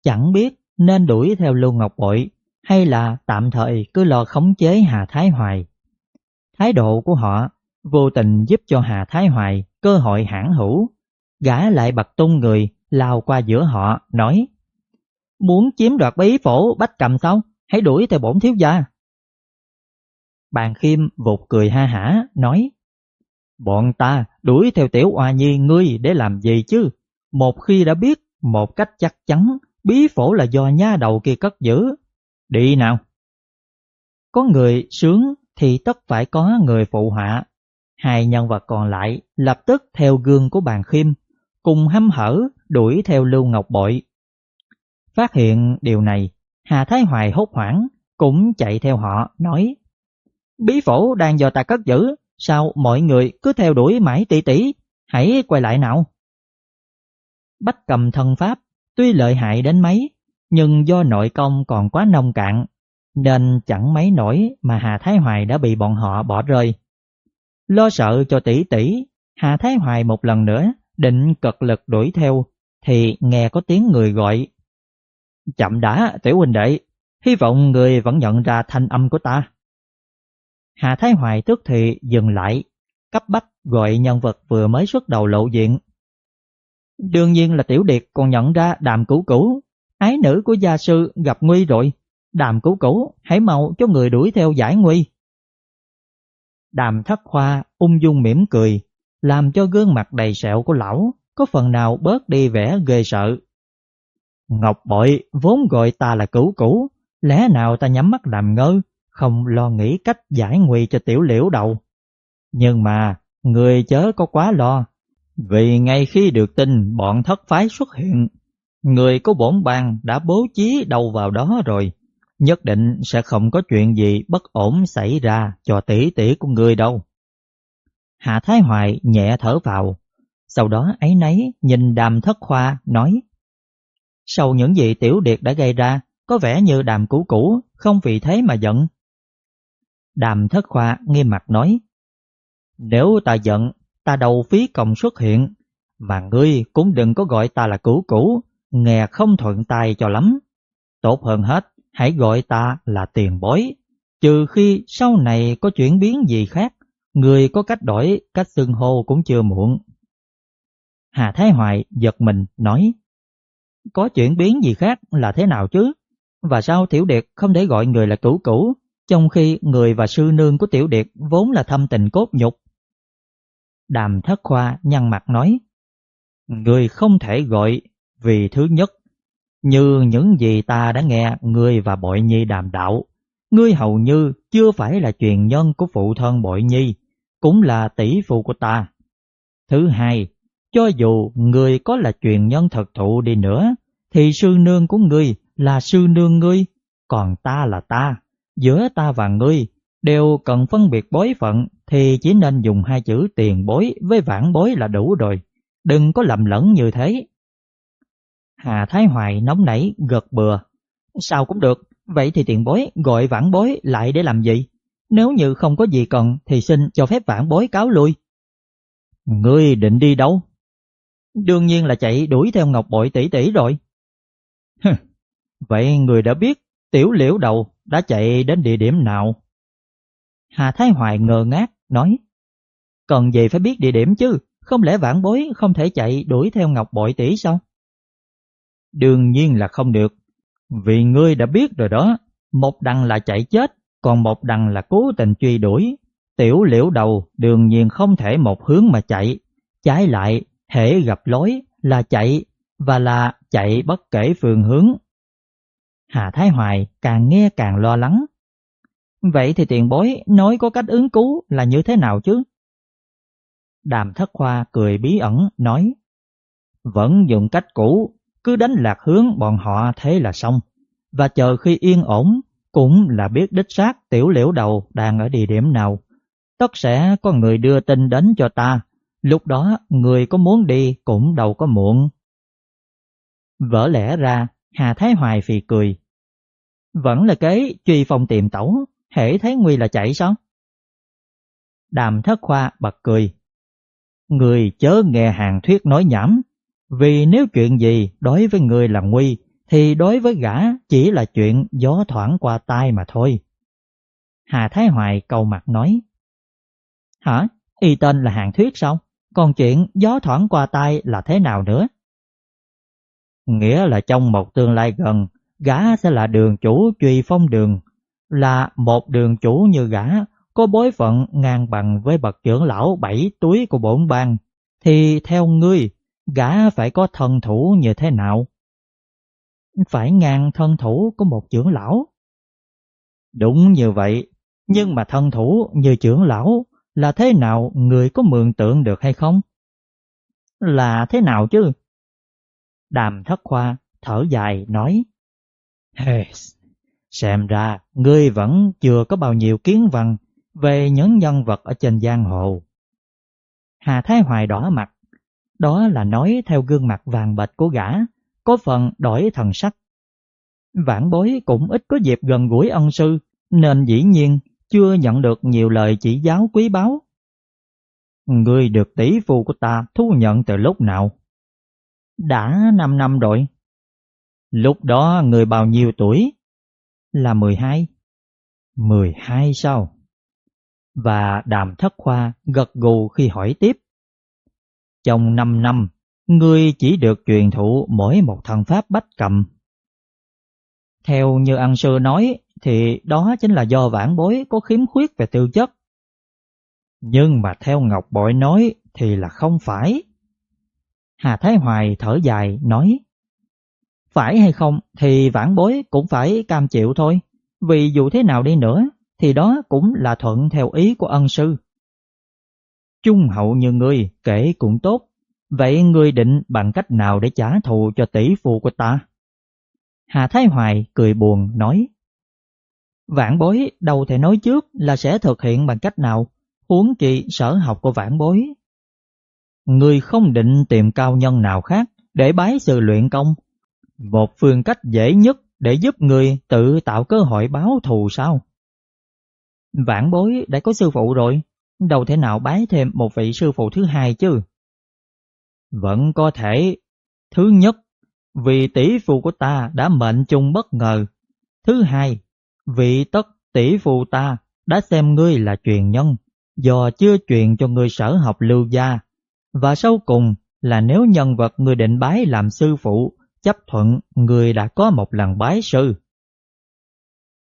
chẳng biết nên đuổi theo Lưu Ngọc Bội hay là tạm thời cứ lo khống chế Hà Thái Hoài. Thái độ của họ vô tình giúp cho Hà Thái Hoài cơ hội hãn hữu, gã lại bật tung người lao qua giữa họ, nói Muốn chiếm đoạt bí phổ bách cầm sao? Hãy đuổi theo bổn thiếu gia. Bàn khiêm vụt cười ha hả, nói Bọn ta đuổi theo tiểu oa nhi ngươi để làm gì chứ? Một khi đã biết một cách chắc chắn bí phổ là do nha đầu kia cất giữ. Đi nào! Có người sướng thì tất phải có người phụ họa. Hai nhân vật còn lại lập tức theo gương của bàn khiêm, cùng hăm hở đuổi theo Lưu Ngọc Bội. Phát hiện điều này, Hà Thái Hoài hốt hoảng, cũng chạy theo họ, nói Bí phổ đang do ta cất giữ, sao mọi người cứ theo đuổi mãi tỷ tỷ, hãy quay lại nào. Bách cầm thần pháp, tuy lợi hại đến mấy, nhưng do nội công còn quá nông cạn, nên chẳng mấy nổi mà Hà Thái Hoài đã bị bọn họ bỏ rơi. Lo sợ cho tỷ tỷ, Hà Thái Hoài một lần nữa định cực lực đuổi theo, thì nghe có tiếng người gọi Chậm đã, tiểu huynh đệ, hy vọng người vẫn nhận ra thanh âm của ta. Hà Thái Hoài tức thì dừng lại, cấp bách gọi nhân vật vừa mới xuất đầu lộ diện. Đương nhiên là tiểu điệt còn nhận ra đàm cửu cửu, ái nữ của gia sư gặp nguy rồi. Đàm cửu cửu, hãy mau cho người đuổi theo giải nguy. Đàm thất khoa ung dung mỉm cười, làm cho gương mặt đầy sẹo của lão có phần nào bớt đi vẻ ghê sợ. Ngọc bội vốn gọi ta là cửu cũ, lẽ nào ta nhắm mắt làm ngơ, không lo nghĩ cách giải nguy cho tiểu liễu đầu. Nhưng mà,
người chớ có quá lo, vì ngay khi được tin bọn thất phái xuất hiện, người có bổn bang đã bố trí đầu vào đó rồi, nhất định sẽ không có chuyện gì bất ổn xảy ra cho tỷ tỷ của người đâu. Hạ Thái Hoài nhẹ thở vào, sau đó ấy nấy nhìn đàm thất khoa nói sau những gì tiểu điệt đã gây ra, có vẻ như đàm cũ cũ, không vì thế mà giận. Đàm thất khoa nghiêm mặt nói Nếu ta giận, ta đầu phí công xuất hiện, mà ngươi cũng đừng có gọi ta là cũ cũ, nghe không thuận tai cho lắm. Tốt hơn hết, hãy gọi ta là tiền bối, trừ khi sau này có chuyển biến gì khác, người có cách đổi cách xưng hô cũng chưa muộn. Hà Thái Hoài giật mình nói, có chuyển biến gì khác là thế nào chứ? Và sao Tiểu Điệt không để gọi người là cửu cửu, trong khi người và sư nương của Tiểu Điệt vốn là thâm tình cốt nhục? Đàm Thất Khoa nhăn mặt nói, Người không thể gọi vì thứ nhất, như những gì ta đã nghe người và bội nhi đàm đạo, ngươi hầu như chưa phải là truyền nhân của phụ thân bội nhi, cũng là tỷ phụ của ta. Thứ hai, cho dù người có là truyền nhân thật thụ đi nữa, thì sư nương của ngươi là sư nương ngươi, còn ta là ta. Giữa ta và ngươi đều cần phân biệt bối phận thì chỉ nên dùng hai chữ tiền bối với vãn bối là đủ rồi. Đừng có lầm lẫn như thế. Hà Thái Hoài nóng nảy gật bừa. Sao cũng được, vậy thì tiền bối gọi vãn bối lại để làm gì? Nếu như không có gì cần thì xin cho phép vãn bối cáo lui. Ngươi định đi đâu? Đương nhiên là chạy đuổi theo Ngọc Bội tỷ tỷ rồi. vậy người đã biết tiểu liễu đầu đã chạy đến địa điểm nào? Hà Thái Hoài ngờ ngác nói Cần gì phải biết địa điểm chứ, không lẽ vãn bối không thể chạy đuổi theo Ngọc Bội tỷ sao? Đương nhiên là không được, vì ngươi đã biết rồi đó, một đằng là chạy chết, còn một đằng là cố tình truy đuổi. Tiểu liễu đầu đương nhiên không thể một hướng mà chạy, trái lại hễ gặp lối là chạy và là chạy bất kể phương hướng. Hà Thái Hoài càng nghe càng lo lắng. Vậy thì tiền bối nói có cách ứng cứu là như thế nào chứ? Đàm Thất Khoa cười bí ẩn nói Vẫn dùng cách cũ, cứ đánh lạc hướng bọn họ thế là xong. Và chờ khi yên ổn cũng là biết đích xác tiểu liễu đầu đang ở địa điểm nào. Tất sẽ có người đưa tin đến cho ta Lúc đó người có muốn đi cũng đâu có muộn. Vỡ lẽ ra, Hà Thái Hoài phì cười. Vẫn là kế truy phong tiệm tẩu, hễ thấy nguy là chạy sao? Đàm thất khoa bật cười. Người chớ nghe hàng thuyết nói nhảm, vì nếu chuyện gì đối với người là nguy, thì đối với gã chỉ là chuyện gió thoảng qua tai mà thôi. Hà Thái Hoài cầu mặt nói. Hả? Y tên là hàng thuyết sao? Còn chuyện gió thoảng qua tay là thế nào nữa? Nghĩa là trong một tương lai gần, gã sẽ là đường chủ truy phong đường, là một đường chủ như gã có bối phận ngang bằng với bậc trưởng lão bảy túi của bổn bang, thì theo ngươi, gã phải có thân thủ như thế nào? Phải ngang thân thủ của một trưởng lão. Đúng như vậy, nhưng mà thân thủ như trưởng lão là thế nào người có mường tượng được hay không? Là thế nào chứ? Đàm thất khoa thở dài nói hey, Xem ra ngươi vẫn chưa có bao nhiêu kiến văn về những nhân vật ở trên giang hồ. Hà Thái Hoài đỏ mặt, đó là nói theo gương mặt vàng bệch của gã, có phần đổi thần sắc. Vãn bối cũng ít có dịp gần gũi ân sư, nên dĩ nhiên chưa nhận được nhiều lời chỉ giáo quý báu. Ngươi được tỷ phu của ta thu nhận từ lúc nào? Đã 5 năm rồi. Lúc đó người bao nhiêu tuổi? Là 12. 12 sao? Và đàm thất khoa gật gù khi hỏi tiếp. Trong 5 năm, ngươi chỉ được truyền thụ mỗi một thần pháp bách cầm. Theo như ăn sư nói thì đó chính là do vãn bối có khiếm khuyết về tư chất. Nhưng mà theo Ngọc Bội nói thì là không phải. Hà Thái Hoài thở dài, nói, Phải hay không thì vãn bối cũng phải cam chịu thôi. Vì dù thế nào đi nữa, thì đó cũng là thuận theo ý của ân sư. trung hậu như ngươi, kể cũng tốt. Vậy ngươi định bằng cách nào để trả thù cho tỷ phu của ta?
Hà Thái Hoài cười buồn, nói Vãn bối đâu thể nói trước là sẽ thực hiện bằng cách nào, huống chị sở học của vãn bối.
người không định tìm cao nhân nào khác để bái sự luyện công. Một phương cách dễ nhất để giúp người tự tạo cơ hội báo thù sao?
Vãn bối đã có sư phụ rồi, đâu thể nào bái thêm một vị sư phụ thứ hai chứ.
Vẫn có thể. Thứ nhất, vì tỷ phụ của ta đã mệnh chung bất ngờ. Thứ hai, vị tất tỷ phụ ta đã xem ngươi là truyền nhân, do chưa truyền cho ngươi sở học lưu gia. Và sau cùng là nếu nhân vật người định bái làm sư phụ, chấp thuận người đã có một lần bái sư.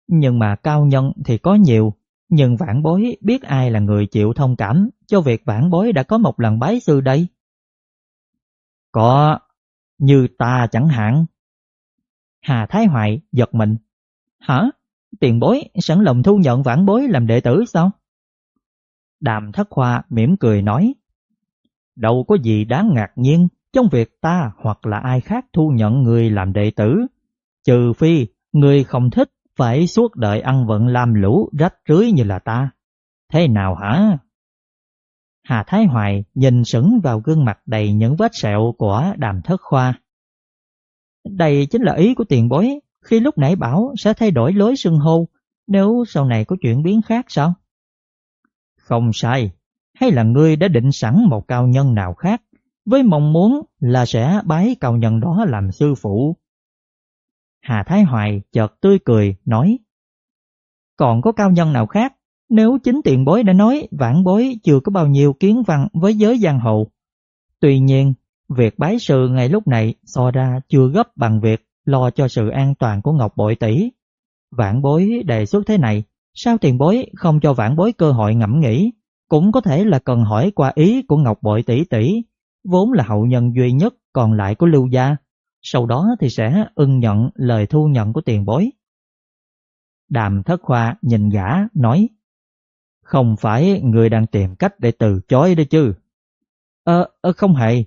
Nhưng mà cao nhân thì có nhiều, nhưng vãn bối biết ai là người chịu thông cảm cho việc vãn bối đã có một lần bái sư đây?
Có, như ta chẳng hạn.
Hà Thái Hoại giật mình. Hả? Tiền bối sẵn lòng thu nhận vãn bối làm đệ tử sao?
Đàm thất hoa mỉm cười nói. Đâu có gì đáng ngạc nhiên, trong việc ta hoặc là ai khác thu nhận người làm đệ tử. Trừ phi người không thích phải suốt đời ăn vận làm lũ rách rưới như là ta. Thế nào hả?
Hà Thái Hoài nhìn sững vào gương mặt đầy những vết sẹo của đàm thất khoa. Đây chính là ý của tiền bối khi lúc nãy bảo sẽ thay đổi lối xưng hô nếu sau này có chuyển biến khác sao?
Không sai, hay là ngươi đã định sẵn một cao nhân nào khác với mong muốn là sẽ bái cao nhân đó làm sư phụ?
Hà Thái Hoài chợt tươi cười nói Còn có cao nhân nào khác nếu chính tiền bối đã nói vãn bối chưa có bao nhiêu kiến văn với giới giang hồ. Tuy nhiên, việc bái sư ngay lúc này so ra chưa gấp bằng việc lo cho sự an toàn của Ngọc Bội Tỷ. Vãn bối đề xuất thế này, sao tiền bối không cho vãn bối cơ hội ngẫm nghĩ, cũng có thể là cần hỏi qua ý của Ngọc Bội Tỷ Tỷ, vốn là hậu nhân duy nhất còn lại của Lưu Gia, sau đó thì sẽ ưng nhận lời thu nhận của tiền bối.
Đàm thất khoa nhìn gã nói Không phải người đang tìm cách để từ chối đấy chứ
Ờ, ờ không hề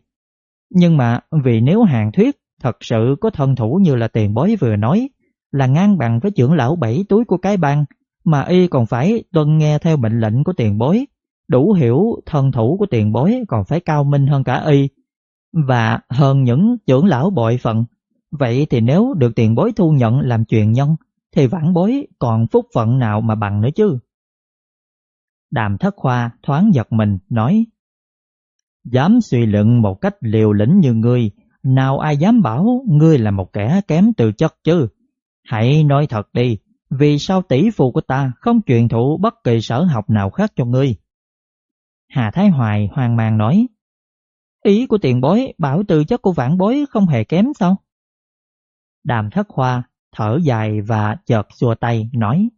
Nhưng mà vì nếu hàng thuyết thật sự có thần thủ như là tiền bối vừa nói, là ngang bằng với trưởng lão bảy túi của cái bang, mà y còn phải tuân nghe theo mệnh lệnh của tiền bối đủ hiểu thần thủ của tiền bối còn phải cao minh hơn cả y và hơn những trưởng lão bội phận. Vậy thì nếu được tiền bối thu nhận làm truyền nhân, thì vãn bối còn phúc phận nào mà bằng nữa chứ?
Đàm thất khoa thoáng giật mình, nói, Dám suy luận một cách liều lĩnh như ngươi nào ai dám bảo ngươi là một kẻ kém từ chất chứ? Hãy nói thật đi, vì sao tỷ phụ của ta không truyền thụ bất kỳ sở học nào khác cho ngươi?
Hà Thái Hoài hoang mang nói, Ý của tiền bối bảo từ chất của vãn bối không hề kém sao?
Đàm thất khoa thở dài và chợt xua tay nói,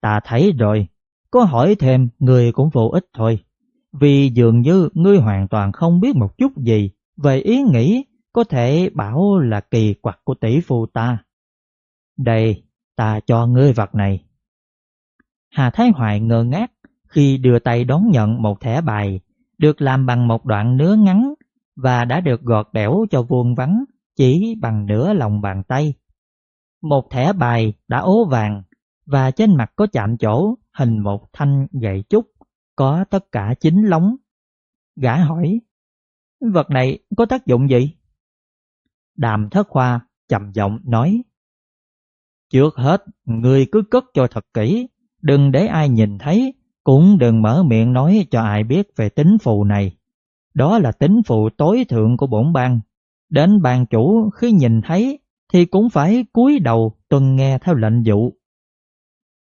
Ta thấy rồi, có hỏi thêm người cũng vô ích thôi. Vì dường như ngươi hoàn toàn không biết một chút gì về ý nghĩ có thể bảo là kỳ quặc của tỷ phu ta. Đây, ta cho ngươi vật này.
Hà Thái Hoài ngơ ngác khi đưa tay đón nhận một thẻ bài được làm bằng một đoạn nứa ngắn và đã được gọt đẽo cho vuông vắn chỉ bằng nửa lòng bàn tay. Một thẻ bài đã ố vàng và trên mặt có chạm chỗ hình một thanh gậy trúc có tất cả chín lóng. Gã hỏi, vật này có tác dụng gì?
Đàm thất khoa trầm giọng nói, Trước hết, người cứ cất cho thật kỹ, đừng để ai nhìn thấy, cũng đừng mở miệng nói cho ai biết về tính phù này. Đó là tính phù tối thượng của bổn bang. Đến ban chủ khi nhìn thấy thì cũng phải cúi đầu tuân nghe theo lệnh dụ.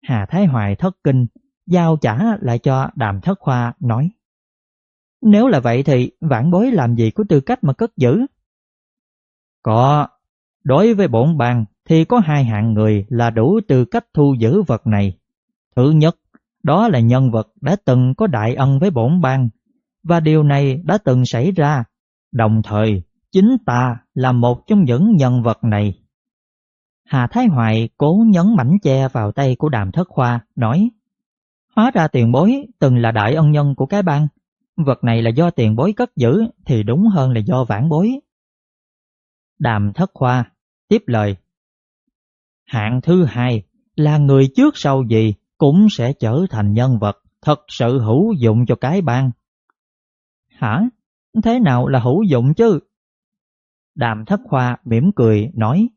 Hà Thái Hoài thất kinh, giao trả lại cho đàm thất khoa nói. Nếu là vậy thì vãn bối làm gì có tư cách mà cất giữ?
Có, đối với bổn bang thì có hai hạng người là đủ tư cách thu giữ vật này. Thứ nhất, đó là nhân vật đã từng có đại ân với bổn bang và điều này đã từng xảy ra. Đồng thời, chính ta là một trong những nhân vật này.
Hà Thái Hoài cố nhấn mảnh che vào tay của đàm thất khoa, nói Hóa ra tiền bối từng là đại ân nhân của cái bang, vật này là do tiền bối cất giữ thì đúng hơn là do vãn bối. Đàm thất khoa, tiếp lời. Hạng thứ hai là người trước sau gì cũng sẽ trở thành nhân vật thật sự hữu dụng cho cái bang. Hả? Thế nào là hữu dụng chứ? Đàm thất khoa mỉm cười nói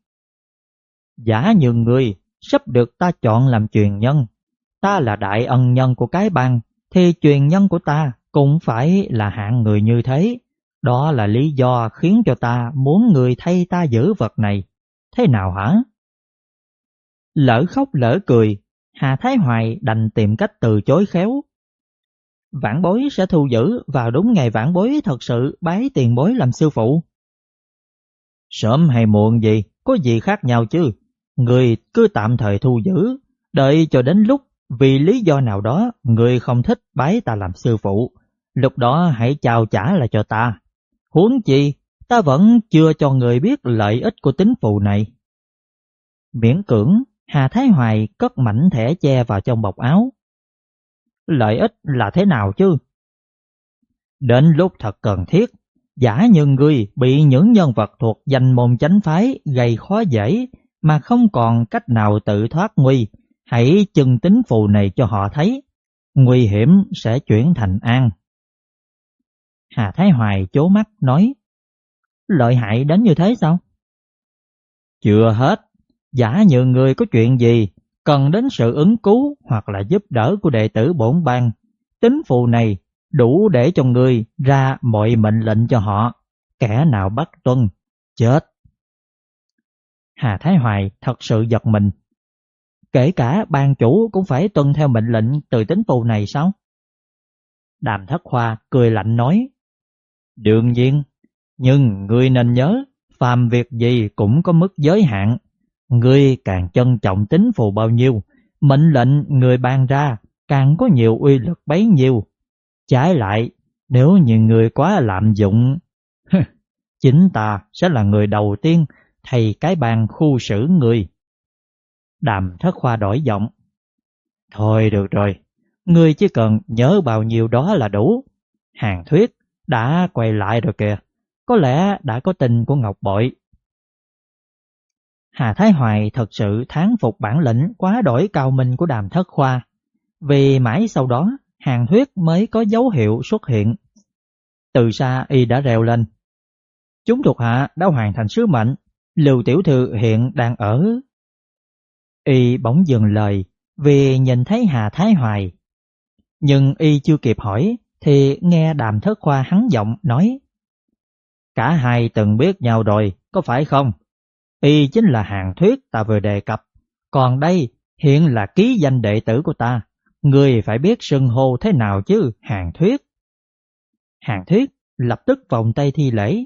Giả như người sắp được ta chọn làm truyền nhân Ta là đại ân nhân của cái bang Thì truyền nhân của ta cũng phải là hạng người như thế Đó là lý do khiến cho ta muốn người thay ta giữ vật này Thế nào hả? Lỡ khóc lỡ cười Hà Thái Hoài đành tìm cách từ chối khéo Vãn bối sẽ thu giữ vào đúng ngày vãn bối thật sự bái tiền bối làm sư phụ. Sớm hay muộn gì, có gì khác nhau chứ. Người cứ tạm thời thu giữ, đợi cho đến lúc vì lý do nào đó người không thích bái ta làm sư phụ. Lúc đó hãy chào trả lại cho ta. Huống chi, ta vẫn chưa cho người biết lợi ích của tính phù này. Miễn cưỡng, Hà Thái Hoài cất mảnh thẻ che vào trong bọc áo. Lợi ích là thế nào chứ? Đến lúc thật cần thiết, Giả như ngươi bị những nhân vật thuộc danh môn chánh phái gây khó dễ mà không còn cách nào tự thoát nguy, hãy chừng tính phù này cho họ thấy, nguy hiểm sẽ chuyển thành an. Hà Thái Hoài chố mắt nói, lợi hại đến như thế sao? Chưa hết, giả như người có chuyện gì cần đến sự ứng cứu hoặc là giúp đỡ của đệ tử bổn bang, tính phù này đủ để cho người ra mọi mệnh lệnh cho họ, kẻ nào bắt tuân, chết. Hà Thái Hoài thật sự giật mình. Kể cả ban chủ cũng phải tuân theo mệnh lệnh từ tính phù này sao? Đàm Thất Khoa cười lạnh nói, Đương nhiên, nhưng người nên nhớ, phàm việc gì cũng có mức giới hạn. Ngươi càng trân trọng tính phù bao nhiêu, mệnh lệnh người ban ra càng có nhiều uy lực bấy nhiêu. Trái lại, nếu như người quá lạm dụng, chính ta sẽ là người đầu tiên thầy cái bàn khu xử người. Đàm thất khoa đổi giọng. Thôi được rồi, ngươi chỉ cần nhớ bao nhiêu đó là đủ. Hàng thuyết đã quay lại rồi kìa, có lẽ đã có tình của Ngọc Bội. Hà Thái Hoài thật sự thán phục bản lĩnh quá đổi cao minh của đàm thất khoa, vì mãi sau đó hàng huyết mới có dấu hiệu xuất hiện. Từ xa y đã reo lên. Chúng thuộc hạ đã hoàn thành sứ mệnh, Lưu Tiểu Thư hiện đang ở. Y bỗng dừng lời vì nhìn thấy Hà Thái Hoài. Nhưng y chưa kịp hỏi thì nghe đàm thất khoa hắn giọng nói. Cả hai từng biết nhau rồi, có phải không? Y chính là hàng thuyết ta vừa đề cập, còn đây hiện là ký danh đệ tử của ta. Người phải biết sưng hô thế nào chứ, hàng thuyết. Hàng thuyết lập tức vòng tay thi lễ.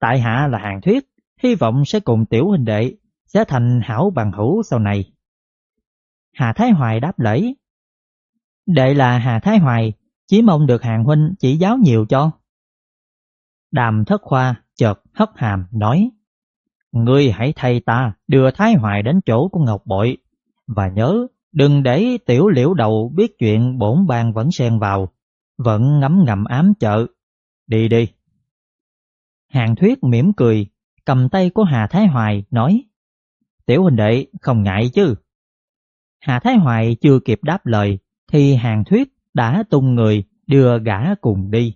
Tại hạ là hàng thuyết, hy vọng sẽ cùng tiểu huynh đệ, sẽ thành hảo bằng hữu sau này. Hà Thái Hoài đáp lễ. Đệ là Hà Thái Hoài, chỉ mong được hàng huynh chỉ giáo nhiều cho. Đàm thất khoa chợt hất hàm nói Ngươi hãy thay ta đưa Thái Hoài đến chỗ của Ngọc Bội và nhớ Đừng để tiểu liễu đầu biết chuyện bổn bang vẫn xen vào, vẫn ngấm ngầm ám chợ. Đi đi. Hàng thuyết mỉm cười, cầm tay của Hà Thái Hoài nói Tiểu huynh đệ không ngại chứ. Hà Thái Hoài chưa kịp đáp lời thì hàng thuyết đã tung người đưa gã cùng đi.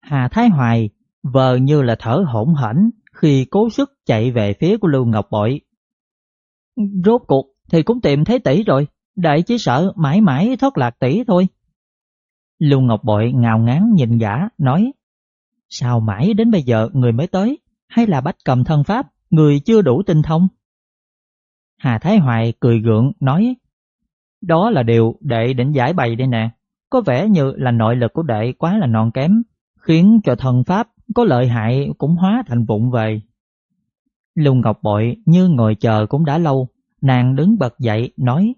Hà Thái Hoài vờ như là thở hổn hển khi cố sức chạy về phía của Lưu Ngọc Bội. Rốt cuộc thì cũng tìm thấy tỷ rồi, đại chỉ sợ mãi mãi thất lạc tỷ thôi. Lưu Ngọc Bội ngào ngán nhìn gã, nói Sao mãi đến bây giờ người mới tới, hay là bách cầm thân pháp, người chưa đủ tinh thông? Hà Thái Hoài cười gượng nói Đó là điều đệ định giải bày đây nè, có vẻ như là nội lực của đệ quá là non kém, khiến cho thần pháp có lợi hại cũng hóa thành vụng về. Lưu Ngọc Bội như ngồi chờ cũng đã lâu, nàng đứng bật dậy nói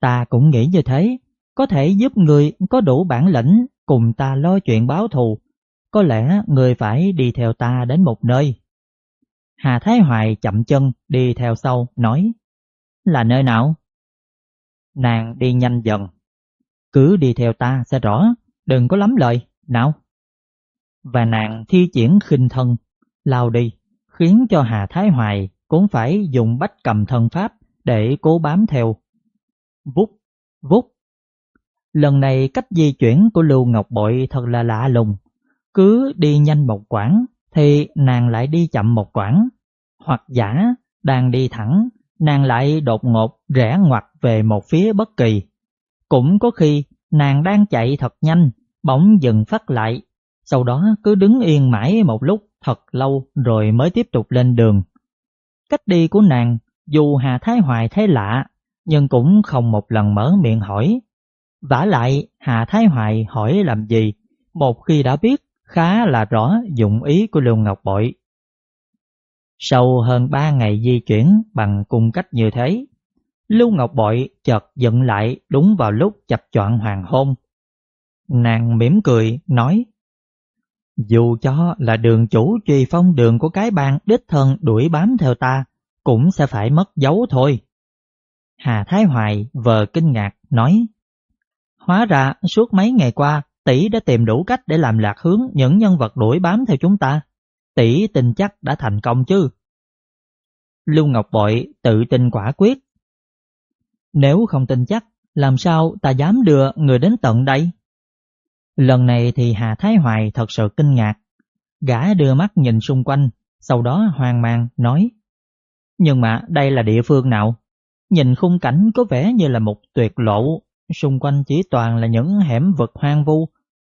Ta cũng nghĩ như thế, có thể giúp người có đủ bản lĩnh cùng ta lo chuyện báo thù, có lẽ người phải đi theo ta đến một nơi. Hà Thái Hoài chậm chân đi theo sau nói Là nơi nào? nàng đi nhanh dần. Cứ đi theo ta sẽ rõ, đừng có lắm lời, nào. Và nàng thi triển khinh thân, lao đi, khiến cho Hà Thái Hoài cũng phải dùng bách cầm thân pháp để cố bám theo. Vút, vút. Lần này cách di chuyển của Lưu Ngọc Bội thật là lạ lùng. Cứ đi nhanh một quãng thì nàng lại đi chậm một quãng. Hoặc giả đang đi thẳng, nàng lại đột ngột rẽ ngoặt về một phía bất kỳ. Cũng có khi nàng đang chạy thật nhanh, bỗng dừng phát lại, sau đó cứ đứng yên mãi một lúc thật lâu rồi mới tiếp tục lên đường. Cách đi của nàng, dù Hà Thái Hoài thấy lạ, nhưng cũng không một lần mở miệng hỏi. vả lại, Hà Thái Hoài hỏi làm gì, một khi đã biết khá là rõ dụng ý của Lưu Ngọc Bội. Sau hơn ba ngày di chuyển bằng cung cách như thế, Lưu Ngọc Bội chợt dựng lại đúng vào lúc chập choạng hoàng hôn. Nàng mỉm cười, nói Dù cho là đường chủ truy phong đường của cái bang đích thân đuổi bám theo ta, cũng sẽ phải mất dấu thôi. Hà Thái Hoài vờ kinh ngạc, nói Hóa ra suốt mấy ngày qua, tỷ đã tìm đủ cách để làm lạc hướng những nhân vật đuổi bám theo chúng ta. Tỷ tin chắc đã thành công chứ. Lưu Ngọc Bội tự tin quả quyết. Nếu không tin chắc, làm sao ta dám đưa người đến tận đây? Lần này thì Hà Thái Hoài thật sự kinh ngạc. Gã đưa mắt nhìn xung quanh, sau đó hoang mang nói Nhưng mà đây là địa phương nào? Nhìn khung cảnh có vẻ như là một tuyệt lộ, xung quanh chỉ toàn là những hẻm vực hoang vu.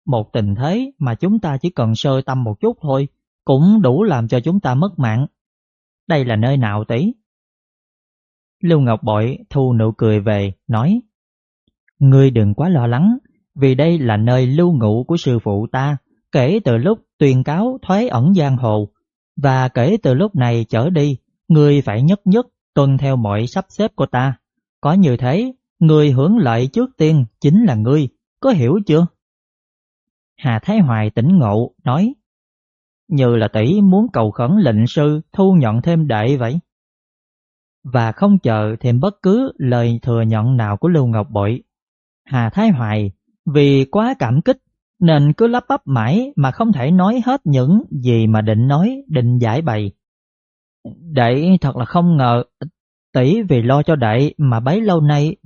Một tình thế mà chúng ta chỉ cần sơ tâm một chút thôi, cũng đủ làm cho chúng ta mất mạng. Đây là nơi nào tí? Lưu Ngọc Bội thu nụ cười về, nói Ngươi đừng quá lo lắng, vì đây là nơi lưu ngụ của sư phụ ta kể từ lúc tuyên cáo thoái ẩn giang hồ. Và kể từ lúc này trở đi, ngươi phải nhất nhất tuân theo mọi sắp xếp của ta. Có như thế, người hưởng lợi trước tiên chính là ngươi, có hiểu chưa? Hà Thái Hoài tỉnh ngộ, nói Như là tỷ muốn cầu khẩn lệnh sư thu nhận thêm đệ vậy. Và không chờ thêm bất cứ lời thừa nhận nào của Lưu Ngọc Bội. Hà Thái Hoài vì quá cảm kích nên cứ lắp bắp mãi mà không thể nói hết những gì mà định nói, định giải bày. Đệ thật là không ngờ tỷ vì lo cho đệ mà bấy lâu nay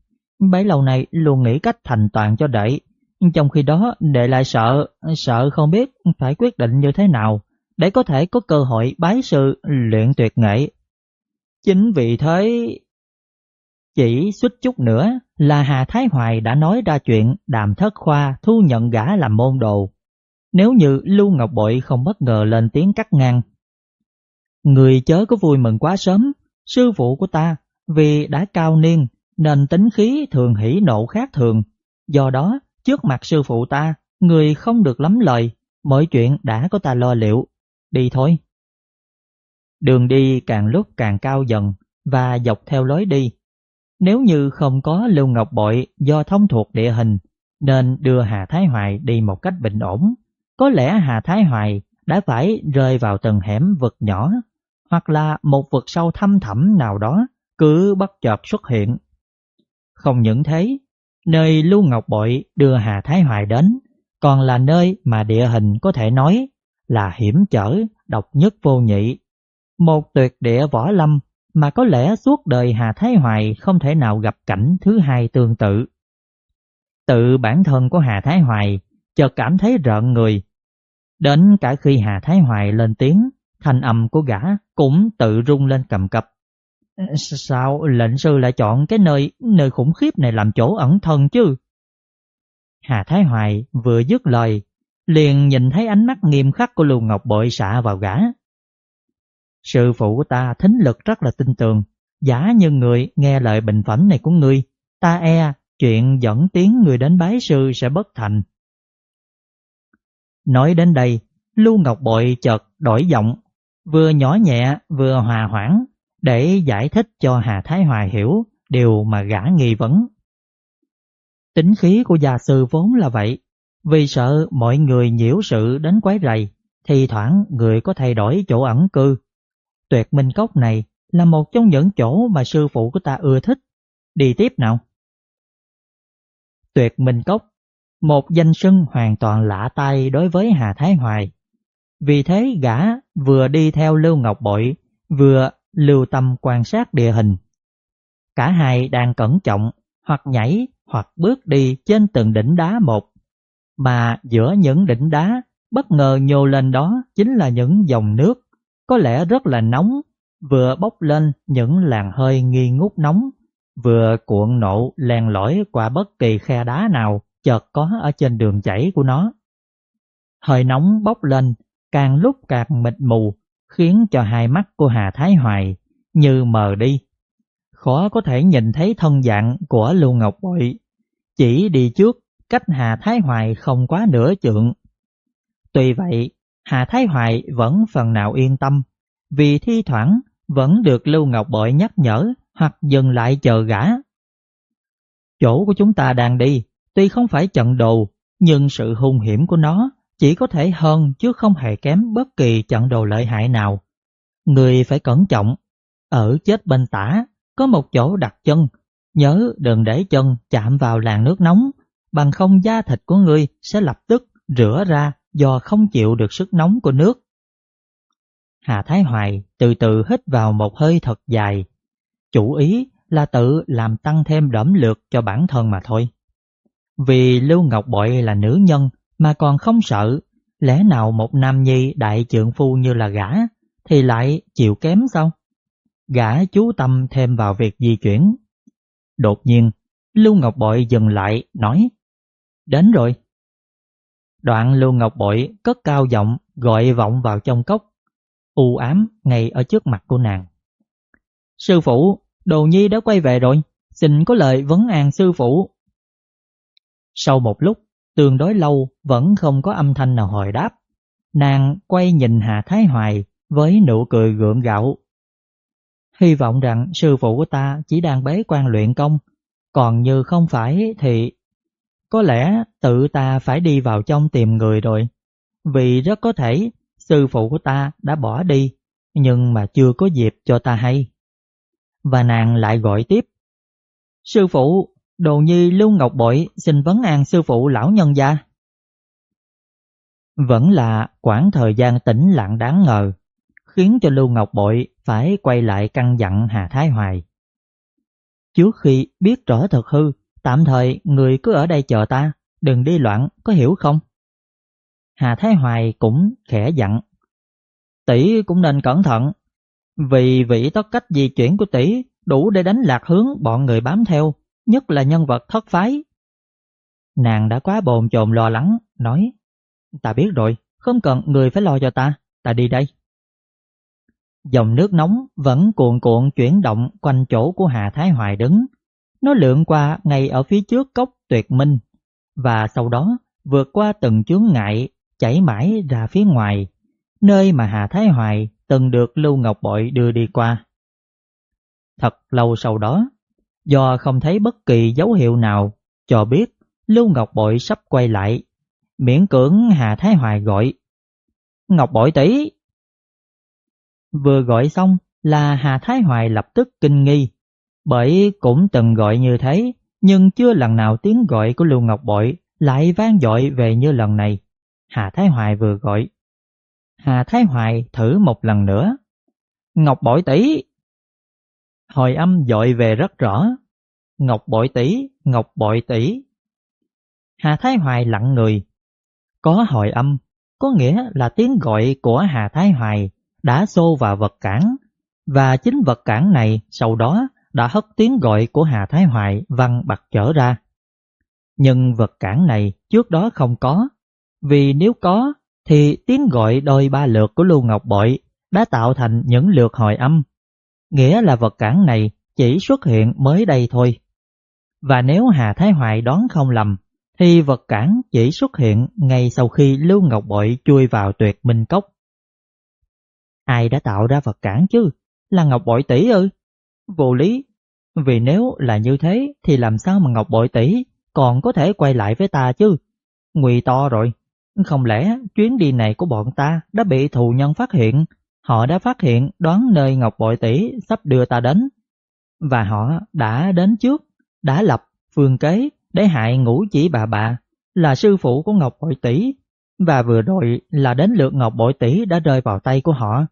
bấy lâu này luôn nghĩ cách thành toàn cho đệ. Trong khi đó đệ lại sợ, sợ không biết phải quyết định như thế nào để có thể có cơ hội bái sư luyện tuyệt nghệ. Chính vì thế chỉ suýt chút nữa là Hà Thái Hoài đã nói ra chuyện đàm thất khoa thu nhận gã làm môn đồ. Nếu như Lưu Ngọc Bội không bất ngờ lên tiếng cắt ngang. Người chớ có vui mừng quá sớm, sư phụ của ta vì đã cao niên nên tính khí thường hỉ nộ khác thường. Do đó, trước mặt sư phụ ta, người không được lắm lời, mọi chuyện đã có ta lo liệu. Đi thôi. Đường đi càng lúc càng cao dần và dọc theo lối đi nếu như không có Lưu Ngọc Bội do thông thuộc địa hình nên đưa Hà Thái Hoài đi một cách bình ổn, có lẽ Hà Thái Hoài đã phải rơi vào từng hẻm vực nhỏ hoặc là một vực sâu thăm thẳm nào đó cứ bất chợt xuất hiện. Không những thế, nơi Lưu Ngọc Bội đưa Hà Thái Hoài đến còn là nơi mà địa hình có thể nói là hiểm trở, độc nhất vô nhị. Một tuyệt địa võ lâm mà có lẽ suốt đời Hà Thái Hoài không thể nào gặp cảnh thứ hai tương tự. Tự bản thân của Hà Thái Hoài chợt cảm thấy rợn người. Đến cả khi Hà Thái Hoài lên tiếng, thanh âm của gã cũng tự rung lên cầm cập. Sao lệnh sư lại chọn cái nơi nơi khủng khiếp này làm chỗ ẩn thân chứ? Hà Thái Hoài vừa dứt lời, liền nhìn thấy ánh mắt nghiêm khắc của Lưu Ngọc Bội xạ vào gã. Sư phụ của ta thính lực rất là tin tường, giả như người nghe lời bình phẩm này của ngươi, ta e chuyện dẫn tiếng người đến bái sư sẽ bất thành. Nói đến đây, Lưu Ngọc Bội chợt đổi giọng, vừa nhỏ nhẹ vừa hòa hoãn để giải thích cho Hà Thái Hoài hiểu điều mà gã nghi vấn. Tính khí của gia sư vốn là vậy, vì sợ mọi người nhiễu sự đến quấy rầy, thì thoảng người có thay đổi chỗ ẩn cư Tuyệt Minh Cốc này là một trong những chỗ mà sư phụ của ta ưa thích. Đi tiếp nào. Tuyệt Minh Cốc, một danh sưng hoàn toàn lạ tay đối với Hà Thái Hoài. Vì thế gã vừa đi theo Lưu Ngọc Bội, vừa lưu tâm quan sát địa hình. Cả hai đang cẩn trọng, hoặc nhảy, hoặc bước đi trên từng đỉnh đá một. Mà giữa những đỉnh đá, bất ngờ nhô lên đó chính là những dòng nước, có lẽ rất là nóng, vừa bốc lên những làn hơi nghi ngút nóng, vừa cuộn nộ len lỏi qua bất kỳ khe đá nào chợt có ở trên đường chảy của nó. Hơi nóng bốc lên, càng lúc càng mịt mù, khiến cho hai mắt của Hà Thái Hoài như mờ đi. Khó có thể nhìn thấy thân dạng của Lưu Ngọc Bội, chỉ đi trước cách Hà Thái Hoài không quá nửa trượng. Tuy vậy, Hà Thái Hoài vẫn phần nào yên tâm, vì thi thoảng vẫn được Lưu Ngọc Bội nhắc nhở hoặc dừng lại chờ gã. Chỗ của chúng ta đang đi, tuy không phải trận đồ, nhưng sự hung hiểm của nó chỉ có thể hơn chứ không hề kém bất kỳ trận đồ lợi hại nào. Người phải cẩn trọng, ở chết bên tả có một chỗ đặt chân, nhớ đừng để chân chạm vào làn nước nóng, bằng không da thịt của người sẽ lập tức rửa ra do không chịu được sức nóng của nước. Hà Thái Hoài từ từ hít vào một hơi thật dài, chủ ý là tự làm tăng thêm đẫm lược cho bản thân mà thôi. Vì Lưu Ngọc Bội là nữ nhân mà còn không sợ, lẽ nào một nam nhi đại trượng phu như là gã thì lại chịu kém sao? Gã chú tâm thêm vào việc di chuyển. Đột nhiên, Lưu Ngọc Bội dừng lại, nói Đến rồi. Đoạn Lưu Ngọc Bội cất cao giọng gọi vọng vào trong cốc, u ám ngay ở trước mặt của nàng. Sư phụ, Đồ Nhi đã quay về rồi, xin có lời vấn an sư phụ. Sau một lúc, tương đối lâu vẫn không có âm thanh nào hồi đáp. Nàng quay nhìn Hà Thái Hoài với nụ cười gượng gạo. Hy vọng rằng sư phụ của ta chỉ đang bế quan luyện công, còn như không phải thì có lẽ tự ta phải đi vào trong tìm người rồi. Vì rất có thể sư phụ của ta đã bỏ đi, nhưng mà chưa có dịp cho ta hay. Và nàng lại gọi tiếp. Sư phụ, đồ nhi Lưu Ngọc Bội xin vấn an sư phụ lão nhân gia. Vẫn là quãng thời gian tĩnh lặng đáng ngờ, khiến cho Lưu Ngọc Bội phải quay lại căn dặn Hà Thái Hoài. Trước khi biết rõ thật hư, tạm thời người cứ ở đây chờ ta, đừng đi loạn, có hiểu không? Hà Thái Hoài cũng khẽ dặn. Tỷ cũng nên cẩn thận, vì vị tất cách di chuyển của tỷ đủ để đánh lạc hướng bọn người bám theo, nhất là nhân vật thất phái. Nàng đã quá bồn chồn lo lắng, nói Ta biết rồi, không cần người phải lo cho ta, ta đi đây. Dòng nước nóng vẫn cuộn cuộn chuyển động quanh chỗ của Hà Thái Hoài đứng. Nó lượn qua ngay ở phía trước cốc tuyệt minh và sau đó vượt qua từng chướng ngại chảy mãi ra phía ngoài, nơi mà Hà Thái Hoài từng được Lưu Ngọc Bội đưa đi qua. Thật lâu sau đó, do không thấy bất kỳ dấu hiệu nào cho biết Lưu Ngọc Bội sắp quay lại, miễn cưỡng Hà Thái Hoài gọi. Ngọc Bội tỷ Vừa gọi xong là Hà Thái Hoài lập tức kinh nghi, bởi cũng từng gọi như thế, nhưng chưa lần nào tiếng gọi của Lưu Ngọc Bội lại vang dội về như lần này. Hà Thái Hoài vừa gọi. Hà Thái Hoài thử một lần nữa. Ngọc Bội tỷ Hồi âm dội về rất rõ. Ngọc Bội tỷ, Ngọc Bội tỷ. Hà Thái Hoài lặng người. Có hồi âm, có nghĩa là tiếng gọi của Hà Thái Hoài đã xô vào vật cản và chính vật cản này sau đó đã hất tiếng gọi của Hà Thái Hoài văng bật trở ra. Nhưng vật cản này trước đó không có, vì nếu có thì tiếng gọi đôi ba lượt của Lưu Ngọc Bội đã tạo thành những lượt hồi âm, nghĩa là vật cản này chỉ xuất hiện mới đây thôi. Và nếu Hà Thái Hoài đoán không lầm, thì vật cản chỉ xuất hiện ngay sau khi Lưu Ngọc Bội chui vào tuyệt minh cốc. Ai đã tạo ra vật cản chứ? Là Ngọc Bội tỷ ư? Vô lý. Vì nếu là như thế thì làm sao mà Ngọc Bội tỷ còn có thể quay lại với ta chứ? Nguy to rồi. Không lẽ chuyến đi này của bọn ta đã bị thù nhân phát hiện? Họ đã phát hiện đoán nơi Ngọc Bội tỷ sắp đưa ta đến. Và họ đã đến trước, đã lập phương kế để hại ngũ chỉ bà bà là sư phụ của Ngọc Bội Tỷ và vừa rồi là đến lượt Ngọc Bội Tỷ đã rơi vào tay của họ.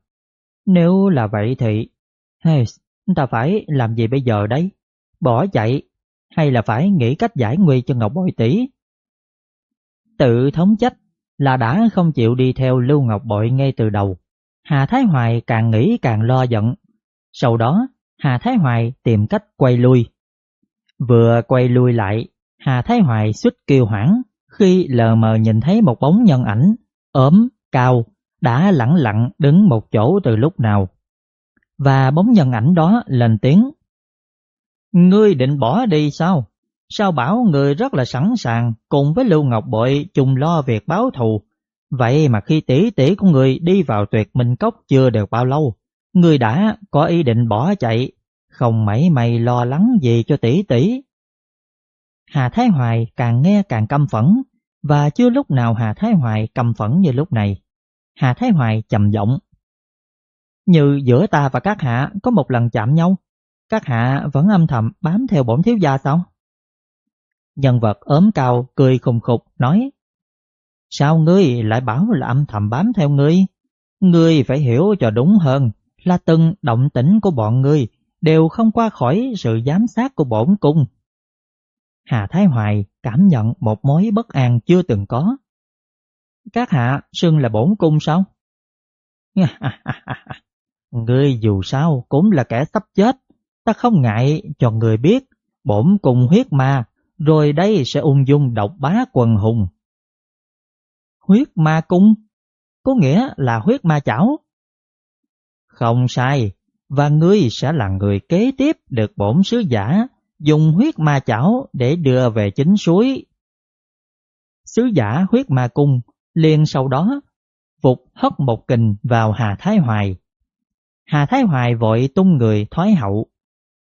Nếu là vậy thì, hey, ta phải làm gì bây giờ đấy? Bỏ chạy hay là phải nghĩ cách giải nguy cho Ngọc Bội Tỷ? Tự thống trách là đã không chịu đi theo Lưu Ngọc Bội ngay từ đầu. Hà Thái Hoài càng nghĩ càng lo giận. Sau đó, Hà Thái Hoài tìm cách quay lui. Vừa quay lui lại, Hà Thái Hoài xuất kiêu hoảng khi lờ mờ nhìn thấy một bóng nhân ảnh, ốm, cao, đã lặng lặng đứng một chỗ từ lúc nào. Và bóng nhân ảnh đó lên tiếng. Ngươi định bỏ đi sao? Sao bảo người rất là sẵn sàng cùng với Lưu Ngọc Bội chung lo việc báo thù. Vậy mà khi tỷ tỷ của người đi vào tuyệt minh cốc chưa được bao lâu, người đã có ý định bỏ chạy, không mảy may lo lắng gì cho tỷ tỷ. Hà Thái Hoài càng nghe càng căm phẫn, và chưa lúc nào Hà Thái Hoài căm phẫn như lúc này. Hà Thái Hoài trầm giọng. Như giữa ta và các hạ có một lần chạm nhau, các hạ vẫn âm thầm bám theo bổn thiếu gia sao? Nhân vật ốm cao cười khùng khục nói Sao ngươi lại bảo là âm thầm bám theo ngươi? Ngươi phải hiểu cho đúng hơn là từng động tĩnh của bọn ngươi đều không qua khỏi sự giám sát của bổn cung. Hà Thái Hoài cảm nhận một mối bất an chưa từng có. Các hạ xưng là bổn cung sao? ngươi dù sao cũng là kẻ sắp chết, ta không ngại cho người biết bổn cung huyết ma rồi đây sẽ ung dung độc bá quần hùng. Huyết ma cung, có nghĩa là huyết ma chảo. Không sai, và ngươi sẽ là người kế tiếp được bổn sứ giả, dùng huyết ma chảo để đưa về chính suối. Sứ giả huyết ma cung liền sau đó vụt hất một kình vào Hà Thái Hoài. Hà Thái Hoài vội tung người thoái hậu.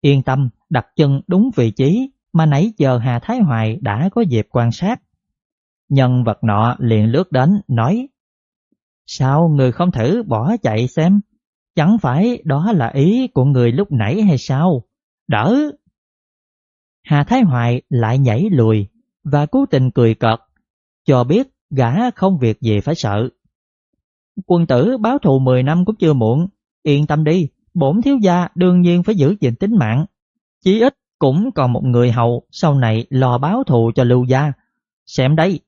Yên tâm, đặt chân đúng vị trí mà nãy giờ Hà Thái Hoài đã có dịp quan sát. Nhân vật nọ liền lướt đến, nói, Sao người không thử bỏ chạy xem? Chẳng phải đó là ý của người lúc nãy hay sao? Đỡ! Hà Thái Hoài lại nhảy lùi và cố tình cười cợt, cho biết gã không việc gì phải sợ. Quân tử báo thù 10 năm cũng chưa muộn, yên tâm đi, bổn thiếu gia đương nhiên phải giữ gìn tính mạng. chí ít cũng còn một người hầu sau này lo báo thù cho Lưu Gia. Xem đây,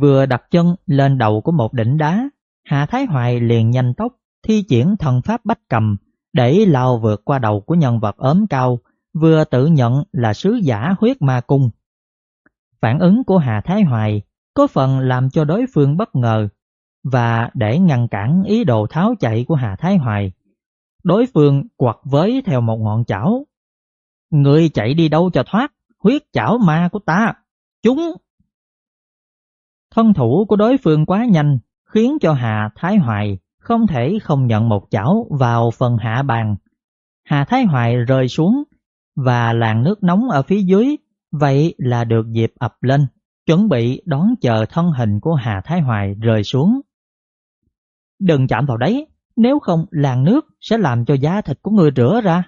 Vừa đặt chân lên đầu của một đỉnh đá, Hạ Thái Hoài liền nhanh tốc thi triển thần pháp bách cầm để lao vượt qua đầu của nhân vật ốm cao, vừa tự nhận là sứ giả huyết ma cung. Phản ứng của Hà Thái Hoài có phần làm cho đối phương bất ngờ và để ngăn cản ý đồ tháo chạy của Hà Thái Hoài. Đối phương quật với theo một ngọn chảo Người chạy đi đâu cho thoát, huyết chảo ma của ta, chúng! Thân thủ của đối phương quá nhanh, khiến cho Hà Thái Hoài không thể không nhận một chảo vào phần hạ bàn. Hà Thái Hoài rơi xuống và làn nước nóng ở phía dưới, vậy là được dịp ập lên, chuẩn bị đón chờ thân hình của Hà Thái Hoài rơi xuống. Đừng chạm vào đấy, nếu không làn nước sẽ làm cho giá thịt của người rửa ra.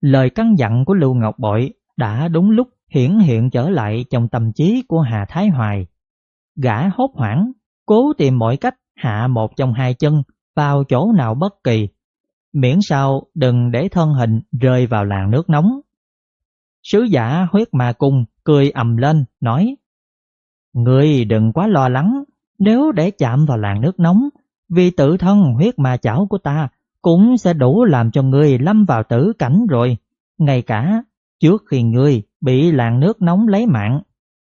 Lời căn dặn của Lưu Ngọc Bội đã đúng lúc hiển hiện trở lại trong tâm trí của Hà Thái Hoài. Gã hốt hoảng, cố tìm mọi cách hạ một trong hai chân vào chỗ nào bất kỳ, miễn sao đừng để thân hình rơi vào làn nước nóng. Sứ giả huyết ma cung cười ầm lên, nói Ngươi đừng quá lo lắng, nếu để chạm vào làn nước nóng, vì tự thân huyết ma chảo của ta cũng sẽ đủ làm cho ngươi lâm vào tử cảnh rồi, ngay cả trước khi ngươi bị làn nước nóng lấy mạng.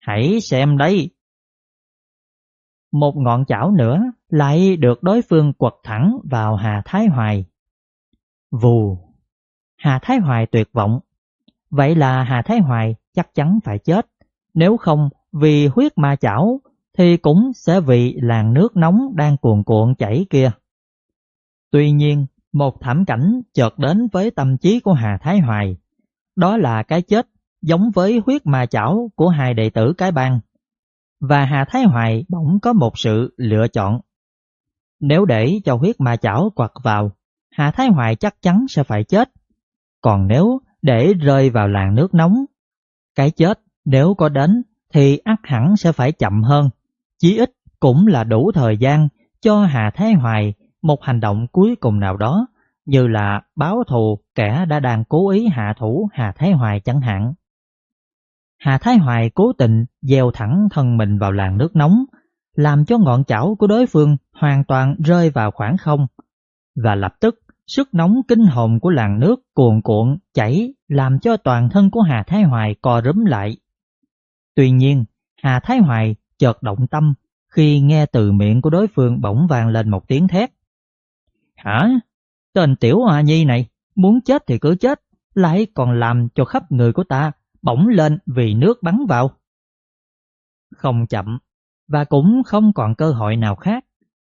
Hãy xem đây! Một ngọn chảo nữa lại được đối phương quật thẳng vào Hà Thái Hoài. Vù! Hà Thái Hoài tuyệt vọng. Vậy là Hà Thái Hoài chắc chắn phải chết. Nếu không vì huyết ma chảo thì cũng sẽ vì làn nước nóng đang cuồn cuộn chảy kia. Tuy nhiên, một thảm cảnh chợt đến với tâm trí của Hà Thái Hoài. Đó là cái chết giống với huyết ma chảo của hai đệ tử cái bang. Và Hà Thái Hoài bỗng có một sự lựa chọn. Nếu để cho huyết ma chảo quật vào, Hà Thái Hoài chắc chắn sẽ phải chết. Còn nếu để rơi vào làn nước nóng, Cái chết nếu có đến thì ắt hẳn sẽ phải chậm hơn, chí ít cũng là đủ thời gian cho Hà Thái Hoài một hành động cuối cùng nào đó như là báo thù kẻ đã đang cố ý hạ thủ Hà Thái Hoài chẳng hạn. Hà Thái Hoài cố tình gieo thẳng thân mình vào làn nước nóng, làm cho ngọn chảo của đối phương hoàn toàn rơi vào khoảng không. Và lập tức, sức nóng kinh hồn của làn nước cuồn cuộn chảy làm cho toàn thân của Hà Thái Hoài co rúm lại. Tuy nhiên, Hà Thái Hoài chợt động tâm khi nghe từ miệng của đối phương bỗng vang lên một tiếng thét. Hả? Tên tiểu hòa nhi này, muốn chết thì cứ chết, lại còn làm cho khắp người của ta bỗng lên vì nước bắn vào. Không chậm, và cũng không còn cơ hội nào khác.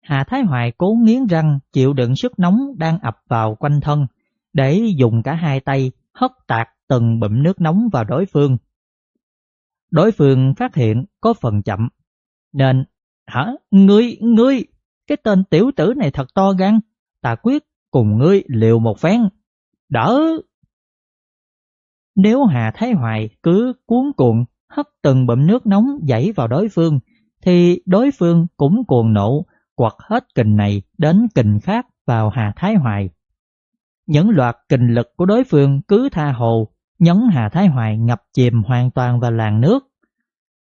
Hà Thái Hoài cố nghiến răng chịu đựng sức nóng đang ập vào quanh thân, để dùng cả hai tay hất tạc từng bụm nước nóng vào đối phương. Đối phương phát hiện có phần chậm, nên Hả? Ngươi, ngươi, cái tên tiểu tử này thật to gan, ta quyết cùng ngươi liều một phen. Đỡ! Nếu Hà Thái Hoài cứ cuốn cuộn hất từng bụm nước nóng dãy vào đối phương, thì đối phương cũng cuồng nộ, quật hết kình này đến kình khác vào Hà Thái Hoài. Những loạt kình lực của đối phương cứ tha hồ, nhấn Hà Thái Hoài ngập chìm hoàn toàn vào làng nước.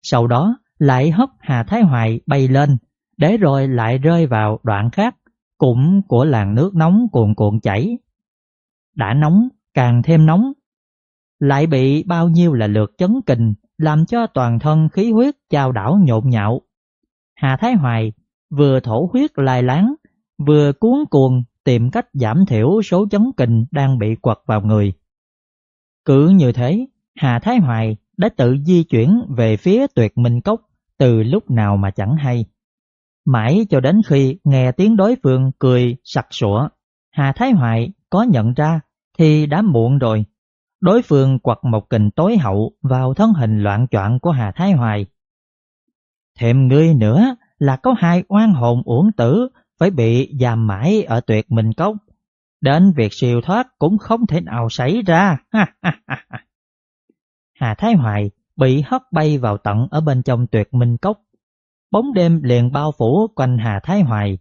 Sau đó, lại hất Hà Thái Hoài bay lên, để rồi lại rơi vào đoạn khác, cũng của làng nước nóng cuồn cuộn chảy. Đã nóng, càng thêm nóng, lại bị bao nhiêu là lượt chấn kình, làm cho toàn thân khí huyết trao đảo nhộn nhạo. Hà Thái Hoài vừa thổ huyết lai láng, vừa cuốn cuồng tìm cách giảm thiểu số chấn kình đang bị quật vào người. Cứ như thế, Hà Thái Hoài đã tự di chuyển về phía tuyệt minh cốc từ lúc nào mà chẳng hay. Mãi cho đến khi nghe tiếng đối phương cười sặc sủa, Hà Thái Hoài có nhận ra thì đã muộn rồi. Đối phương quật một kình tối hậu vào thân hình loạn choạng của Hà Thái Hoài. Thêm ngươi nữa là có hai oan hồn uổng tử phải bị giam mãi ở tuyệt minh cốc. Đến việc siêu thoát cũng không thể nào xảy ra. Hà Thái Hoài bị hất bay vào tận ở bên trong tuyệt minh cốc. Bóng đêm liền bao phủ quanh Hà Thái Hoài.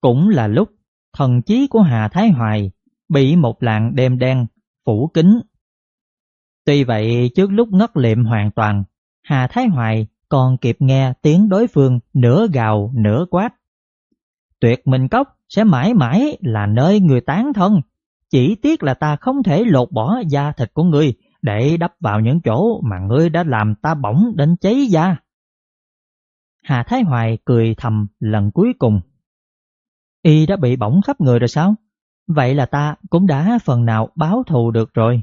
Cũng là lúc thần trí của Hà Thái Hoài bị một làn đêm đen phủ kín. Tuy vậy trước lúc ngất liệm hoàn toàn, Hà Thái Hoài còn kịp nghe tiếng đối phương nửa gào nửa quát. Tuyệt mình cốc sẽ mãi mãi là nơi người tán thân, chỉ tiếc là ta không thể lột bỏ da thịt của người để đắp vào những chỗ mà ngươi đã làm ta bỏng đến cháy da. Hà Thái Hoài cười thầm lần cuối cùng. Y đã bị bỏng khắp người rồi sao? Vậy là ta cũng đã phần nào báo thù được rồi.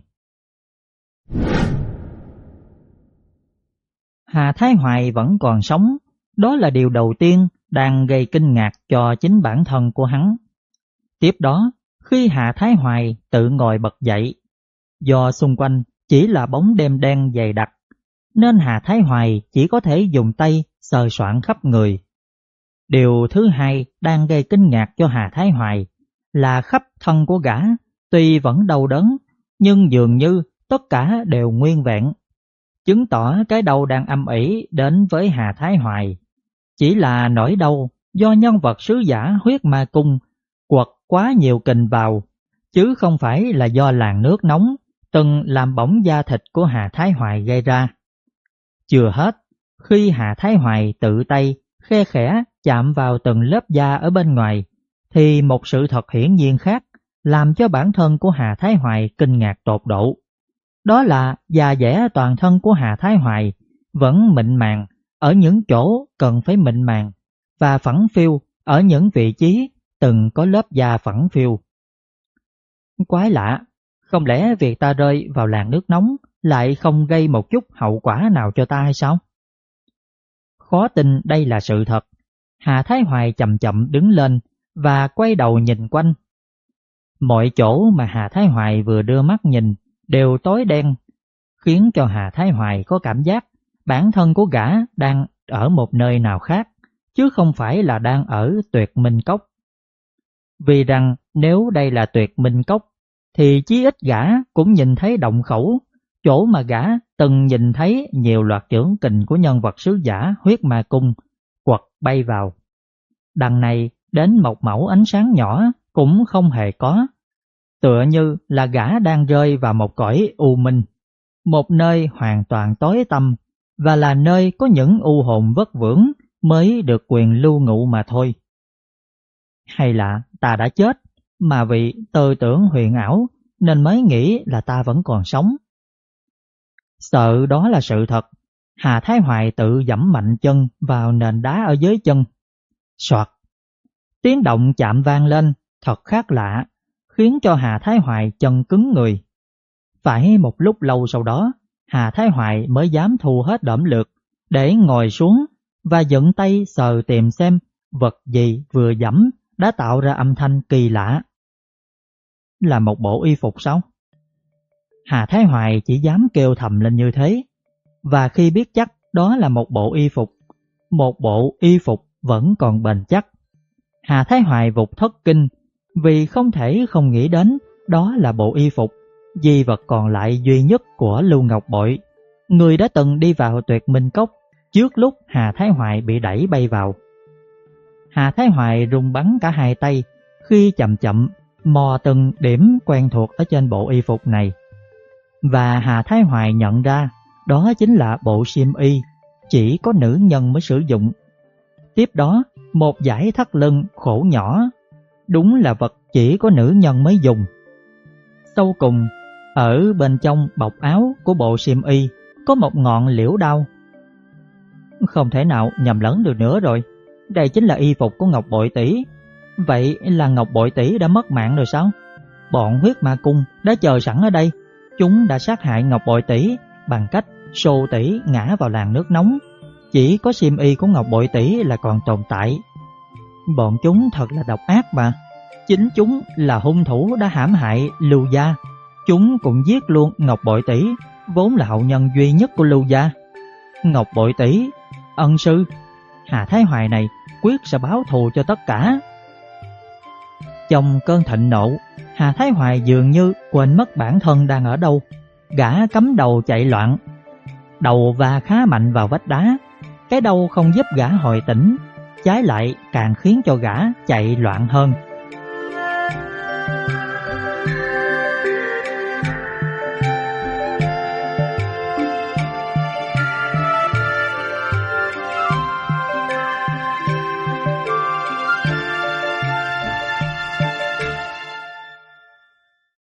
Hà Thái Hoài vẫn còn sống, đó là điều đầu tiên đang gây kinh ngạc cho chính bản thân của hắn. Tiếp đó, khi Hà Thái Hoài tự ngồi bật dậy, do xung quanh chỉ là bóng đêm đen dày đặc, nên Hà Thái Hoài chỉ có thể dùng tay sờ soạn khắp người. Điều thứ hai đang gây kinh ngạc cho Hà Thái Hoài là khắp thân của gã, tuy vẫn đau đớn, nhưng dường như tất cả đều nguyên vẹn. Chứng tỏ cái đầu đang âm ỉ đến với Hà Thái Hoài. Chỉ là nỗi đau do nhân vật sứ giả huyết ma cung quật quá nhiều kình vào, chứ không phải là do làn nước nóng từng làm bỏng da thịt của Hà Thái Hoài gây ra. Chưa hết, khi Hà Thái Hoài tự tay khe khẽ chạm vào từng lớp da ở bên ngoài, thì một sự thật hiển nhiên khác làm cho bản thân của Hà Thái Hoài kinh ngạc tột độ. Đó là da dẻ toàn thân của Hà Thái Hoài vẫn mịn màng ở những chỗ cần phải mịn màng và phẳng phiêu ở những vị trí từng có lớp da phẳng phiêu. Quái lạ, không lẽ việc ta rơi vào làng nước nóng lại không gây một chút hậu quả nào cho ta hay sao? Khó tin đây là sự thật. Hà Thái Hoài chậm chậm đứng lên và quay đầu nhìn quanh. Mọi chỗ mà Hà Thái Hoài vừa đưa mắt nhìn đều tối đen, khiến cho Hà Thái Hoài có cảm giác bản thân của gã đang ở một nơi nào khác, chứ không phải là đang ở tuyệt minh cốc. Vì rằng nếu đây là tuyệt minh cốc thì chí ít gã cũng nhìn thấy động khẩu, chỗ mà gã từng nhìn thấy nhiều loạt trưởng kình của nhân vật sứ giả huyết ma cung quật bay vào. Đằng này đến một mẫu ánh sáng nhỏ cũng không hề có, tựa như là gã đang rơi vào một cõi u minh, một nơi hoàn toàn tối tâm và là nơi có những u hồn vất vưởng mới được quyền lưu ngụ mà thôi. Hay là ta đã chết, mà vì tư tưởng huyền ảo nên mới nghĩ là ta vẫn còn sống. Sợ đó là sự thật, Hà Thái Hoài tự dẫm mạnh chân vào nền đá ở dưới chân. Soạt! Tiếng động chạm vang lên, thật khác lạ, khiến cho Hà Thái Hoài chân cứng người. Phải một lúc lâu sau đó, Hà Thái Hoài mới dám thu hết đẫm lượt, để ngồi xuống và dựng tay sờ tìm xem vật gì vừa dẫm đã tạo ra âm thanh kỳ lạ. Là một bộ y phục sao? Hà Thái Hoài chỉ dám kêu thầm lên như thế, và khi biết chắc đó là một bộ y phục, một bộ y phục vẫn còn bền chắc. Hà Thái Hoài vụt thất kinh vì không thể không nghĩ đến đó là bộ y phục, di vật còn lại duy nhất của Lưu Ngọc Bội, người đã từng đi vào tuyệt minh cốc trước lúc Hà Thái Hoài bị đẩy bay vào. Hà Thái Hoài rung bắn cả hai tay khi chậm chậm mò từng điểm quen thuộc ở trên bộ y phục này. Và Hà Thái Hoài nhận ra đó chính là bộ xiêm y chỉ có nữ nhân mới sử dụng. Tiếp đó, một giải thắt lưng khổ nhỏ, đúng là vật chỉ có nữ nhân mới dùng. Sau cùng, ở bên trong bọc áo của bộ xiêm y có một ngọn liễu đao. Không thể nào nhầm lẫn được nữa rồi, đây chính là y phục của Ngọc Bội Tỷ. Vậy là Ngọc Bội Tỷ đã mất mạng rồi sao? Bọn huyết ma cung đã chờ sẵn ở đây, chúng đã sát hại Ngọc Bội Tỷ bằng cách xô tỷ ngã vào làn nước nóng. Chỉ có xiêm y của Ngọc Bội Tỷ là còn tồn tại. Bọn chúng thật là độc ác mà. Chính chúng là hung thủ đã hãm hại Lưu Gia. Chúng cũng giết luôn Ngọc Bội Tỷ, vốn là hậu nhân duy nhất của Lưu Gia. Ngọc Bội Tỷ, ân sư, Hà Thái Hoài này quyết sẽ báo thù cho tất cả. Trong cơn thịnh nộ, Hà Thái Hoài dường như quên mất bản thân đang ở đâu. Gã cắm đầu chạy loạn, đầu va khá mạnh vào vách đá. Cái đầu không giúp gã hồi tỉnh, trái lại càng khiến cho gã chạy loạn hơn.